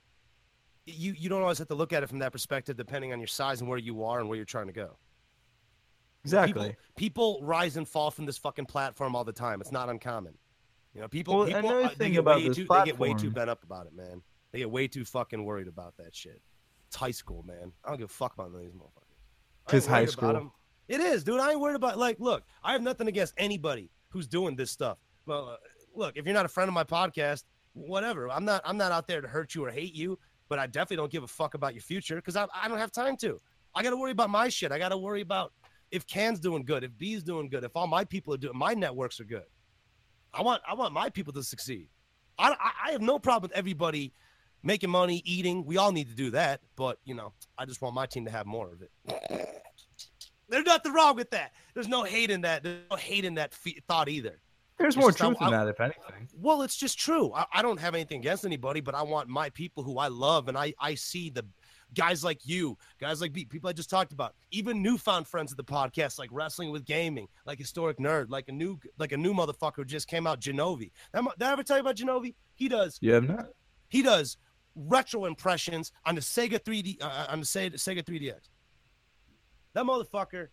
you you don't always have to look at it from that perspective, depending on your size and where you are and where you're trying to go. Exactly. People, people rise and fall from this fucking platform all the time. It's not uncommon. You know, people. Well, people another uh, they thing get about too, they get way too bent up about it, man. They get way too fucking worried about that shit. It's high school, man. I don't give a fuck about none of these motherfuckers. I Tis ain't high school. It is, dude. I ain't worried about. Like, look, I have nothing against anybody who's doing this stuff. Well, uh, look, if you're not a friend of my podcast, whatever. I'm not. I'm not out there to hurt you or hate you. But I definitely don't give a fuck about your future because I, I don't have time to. I got to worry about my shit. I got to worry about if Can's doing good, if B's doing good, if all my people are doing, my networks are good. I want I want my people to succeed. I, I, I have no problem with everybody making money, eating. We all need to do that, but you know, I just want my team to have more of it. (laughs) There's nothing wrong with that. There's no hate in that. There's no hate in that fe- thought either. There's It's more just I- truth in I- that, if anything. Well, it's just true. I, I don't have anything against anybody, but I want my people who I love, and I I see the guys like you, guys like me, people I just talked about, even newfound friends of the podcast, like wrestling with gaming, like historic nerd, like a new like a new motherfucker who just came out, Genovi. That, did I ever tell you about Genovi? He does You have not. he does retro impressions on the Sega 3D uh, on the Sega, Sega 3DX. That motherfucker,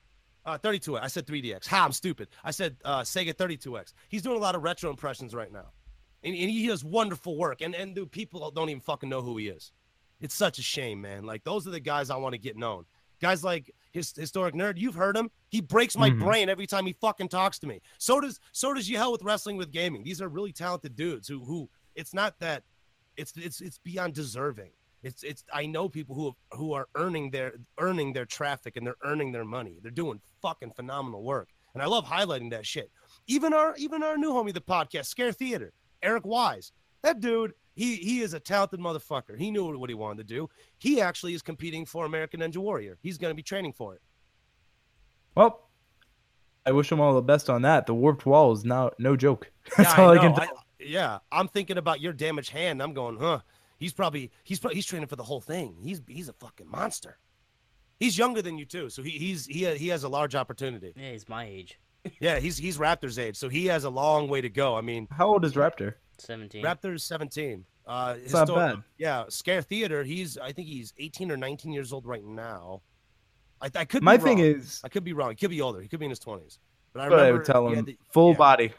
uh, 32. I said 3DX. Ha, I'm stupid. I said uh, Sega 32X. He's doing a lot of retro impressions right now, and, and he does wonderful work. And and dude, people don't even fucking know who he is. It's such a shame, man. Like those are the guys I want to get known. Guys like his historic nerd, you've heard him. He breaks my Mhm. brain every time he fucking talks to me. So does so does Yahel with wrestling with gaming. These are really talented dudes who who it's not that it's it's it's beyond deserving. It's it's I know people who who are earning their earning their traffic and they're earning their money. They're doing fucking phenomenal work. And I love highlighting that shit. Even our even our new homie the podcast, Scare Theater, Eric Wise. That dude, he he is a talented motherfucker. He knew what he wanted to do. He actually is competing for American Ninja Warrior. He's going to be training for it. Well, I wish him all the best on that. The warped wall is now no joke. (laughs) That's yeah, all I, I can tell. I- yeah, I'm thinking about your damaged hand. I'm going, huh? He's probably he's probably he's training for the whole thing. He's he's a fucking monster. He's younger than you too, so he he's he he has a large opportunity. Yeah, he's my age. Yeah, he's he's Raptors age, so he has a long way to go. I mean, How old is Raptor? 17. Raptors 17. Uh, It's not bad. Yeah, Scare Theater. He's I think he's 18 or 19 years old right now. I, I could My be thing is, I could be wrong. He could be older. He could be in his 20s. But I but I remember would tell him the- full yeah. body.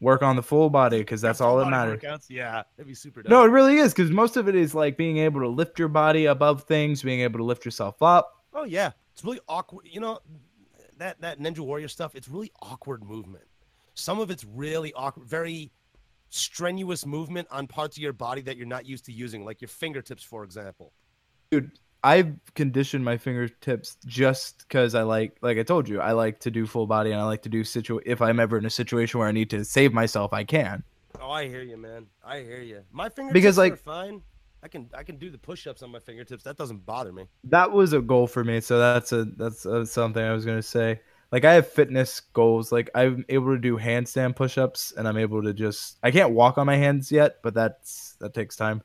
Work on the full body because that's all that matters. workouts? Yeah, that'd be super. Dope. No, it really is because most of it is like being able to lift your body above things, being able to lift yourself up. Oh yeah, It's really awkward. You know, that that Ninja Warrior stuff. It's really awkward movement. Some of it's really awkward, very strenuous movement on parts of your body that you're not used to using, like your fingertips, for example. dude i've conditioned my fingertips just because i like like i told you i like to do full body and i like to do situ if i'm ever in a situation where i need to save myself i can Oh, I hear you, man. I hear you. My fingertips Because, like- are fine. I can I can do the push-ups on my fingertips. That doesn't bother me. that was a goal for me so that's a that's uh something i was going to say like i have fitness goals like i'm able to do handstand push-ups and i'm able to just i can't walk on my hands yet but that's that takes time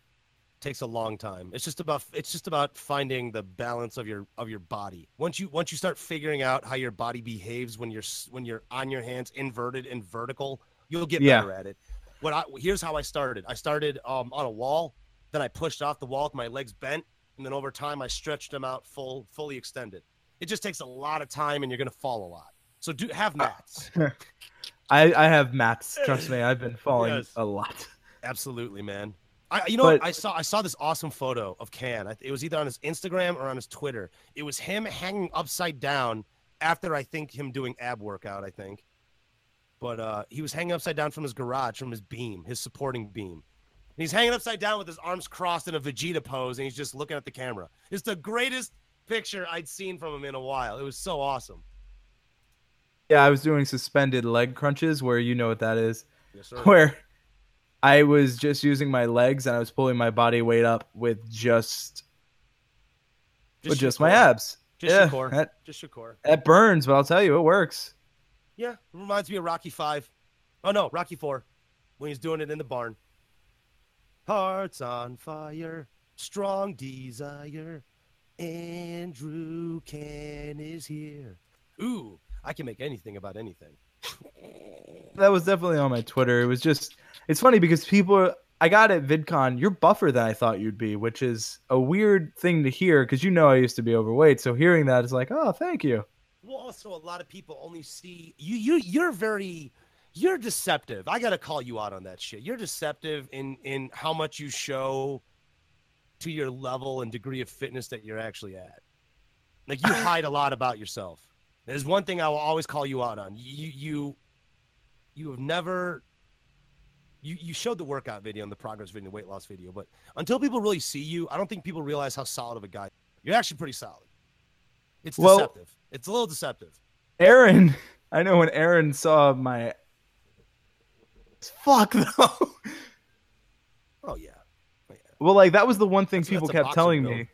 takes a long time. It's just about it's just about finding the balance of your of your body. Once you once you start figuring out how your body behaves when you're when you're on your hands inverted and vertical, you'll get Yeah. better at it. What I here's how I started. I started um, on a wall, then I pushed off the wall with my legs bent, and then over time I stretched them out full fully extended. It just takes a lot of time, and you're gonna fall a lot. So do have mats. (laughs) i i have mats trust me i've been falling Yes. a lot Absolutely, man. I, you know, what? I saw I saw this awesome photo of Can. It was either on his Instagram or on his Twitter. It was him hanging upside down after I think him doing ab workout. I think, but uh, he was hanging upside down from his garage, from his beam, his supporting beam. And he's hanging upside down with his arms crossed in a Vegeta pose, and he's just looking at the camera. It's the greatest picture I'd seen from him in a while. It was so awesome. yeah i was doing suspended leg crunches where you know what that is Yes, sir. (laughs) where I was just using my legs and I was pulling my body weight up with just with just my abs. Just yeah, your core. that, Just your core. that burns, but I'll tell you, it works. Yeah, it reminds me of Rocky Five. Oh no, Rocky Four, when he's doing it in the barn. Hearts on fire, strong desire. Andrew Can is here. Ooh, I can make anything about anything. That was definitely on my Twitter. It was just, it's funny because people, are, I got at VidCon, you're buffer than I thought you'd be, which is a weird thing to hear because you know I used to be overweight. So hearing that is like, oh, thank you. Well, also a lot of people only see you. You you're very you're deceptive. I gotta call you out on that shit. You're deceptive in in how much you show to your level and degree of fitness that you're actually at. Like you (laughs) hide a lot about yourself. There's one thing I will always call you out on. You you you have never you you showed the workout video and the progress video, the weight loss video, but until people really see you, I don't think people realize how solid of a guy. You're actually pretty solid. It's Well- deceptive. It's a little deceptive. Aaron, I know when Aaron saw my. Fuck though. Oh yeah, Well, like that was the one thing That's- people that's kept telling build. me. I'm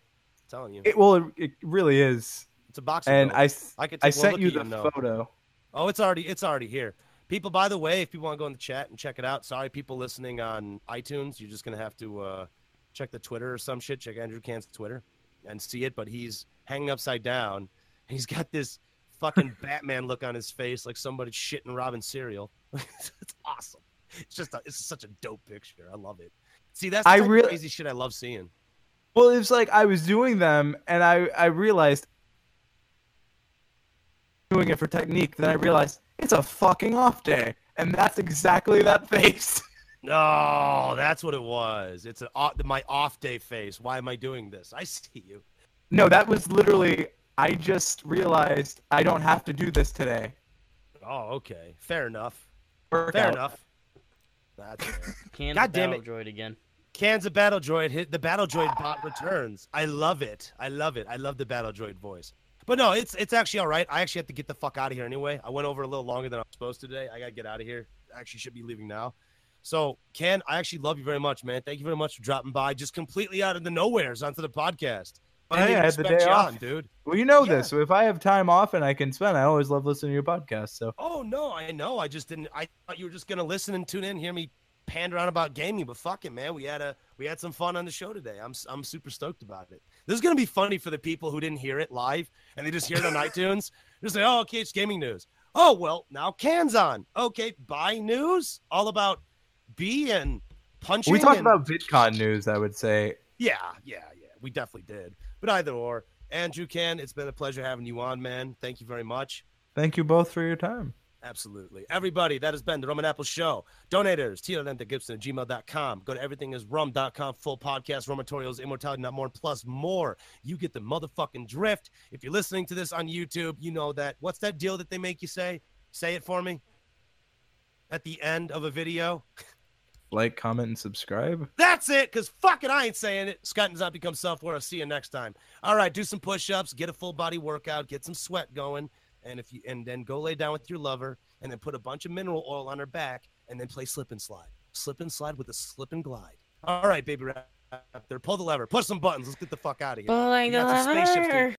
telling you, It, well, it, it really is. it's a box. And build. I, I, could I sent you the photo. Oh, it's already it's already here. People, by the way, if people want to go in the chat and check it out, sorry, people listening on iTunes, you're just gonna have to uh, check the Twitter or some shit. Check Andrew Can's Twitter and see it. But he's hanging upside down. And he's got this fucking (laughs) Batman look on his face, like somebody shitting Robin cereal. (laughs) it's awesome. It's just a, it's such a dope picture. I love it. See, that's I really- crazy shit I love seeing. Well, it's like I was doing them, and I I realized doing it for technique. Then I realized it's a fucking off day, and that's exactly that face. (laughs) No, that's what it was. It's an off, my off day face. Why am I doing this? I see you. no, that was literally. I just realized I don't have to do this today. Oh, okay. Fair enough. Workout. Fair enough. That's (laughs) fair. Can God the damn battle it. droid again. Cans of Battle Droid hit the Battle Droid bot returns. I love it. I love it. I love the Battle Droid voice. But no, it's it's actually all right. I actually have to get the fuck out of here anyway. I went over a little longer than I was supposed to today. I gotta get out of here. I actually should be leaving now. So, Ken, I actually love you very much, man. Thank you very much for dropping by, just completely out of the nowheres onto the podcast. Oh, hey, didn't I had the day off. on, dude. Well, you know Yeah. this. So if I have time off and I can spend, I always love listening to your podcast. So Oh no, I know. I just didn't. I thought you were just gonna listen and tune in, hear me pander on about gaming. But fuck it, man. We had a we had some fun on the show today. I'm I'm super stoked about it. This is gonna be funny for the people who didn't hear it live and they just hear it on (laughs) iTunes. Just say, oh, okay, it's gaming news. Oh well, now cans on. Okay, buy news all about B and punching. we talked and- about VidCon news. I would say Yeah, yeah, yeah. We definitely did. But either or, Andrew Can, it's been a pleasure having you on, man. Thank you very much. thank you both for your time. Absolutely. Everybody, that has been the Rum and Apple Show. Donators, Gibson at gmail.com. Go to everythingisrum.com. Full podcast, Romatorials, Immortality, Not More, plus more. You get the motherfucking drift. If you're listening to this on YouTube, you know that. What's that deal that they make you say? Say it for me. At the end of a video. Like, comment, and subscribe. That's it, because fuck it, I ain't saying it. Scott does not become self-aware. I'll see you next time. All right, do some push-ups, get a full body workout, get some sweat going and if you and then go lay down with your lover and then put a bunch of mineral oil on her back and then play slip and slide. Slip and slide with a slip and glide. All right baby raptor pull the lever. Push some buttons. Let's get the fuck out of here Pulling the got some spaceships to- lever.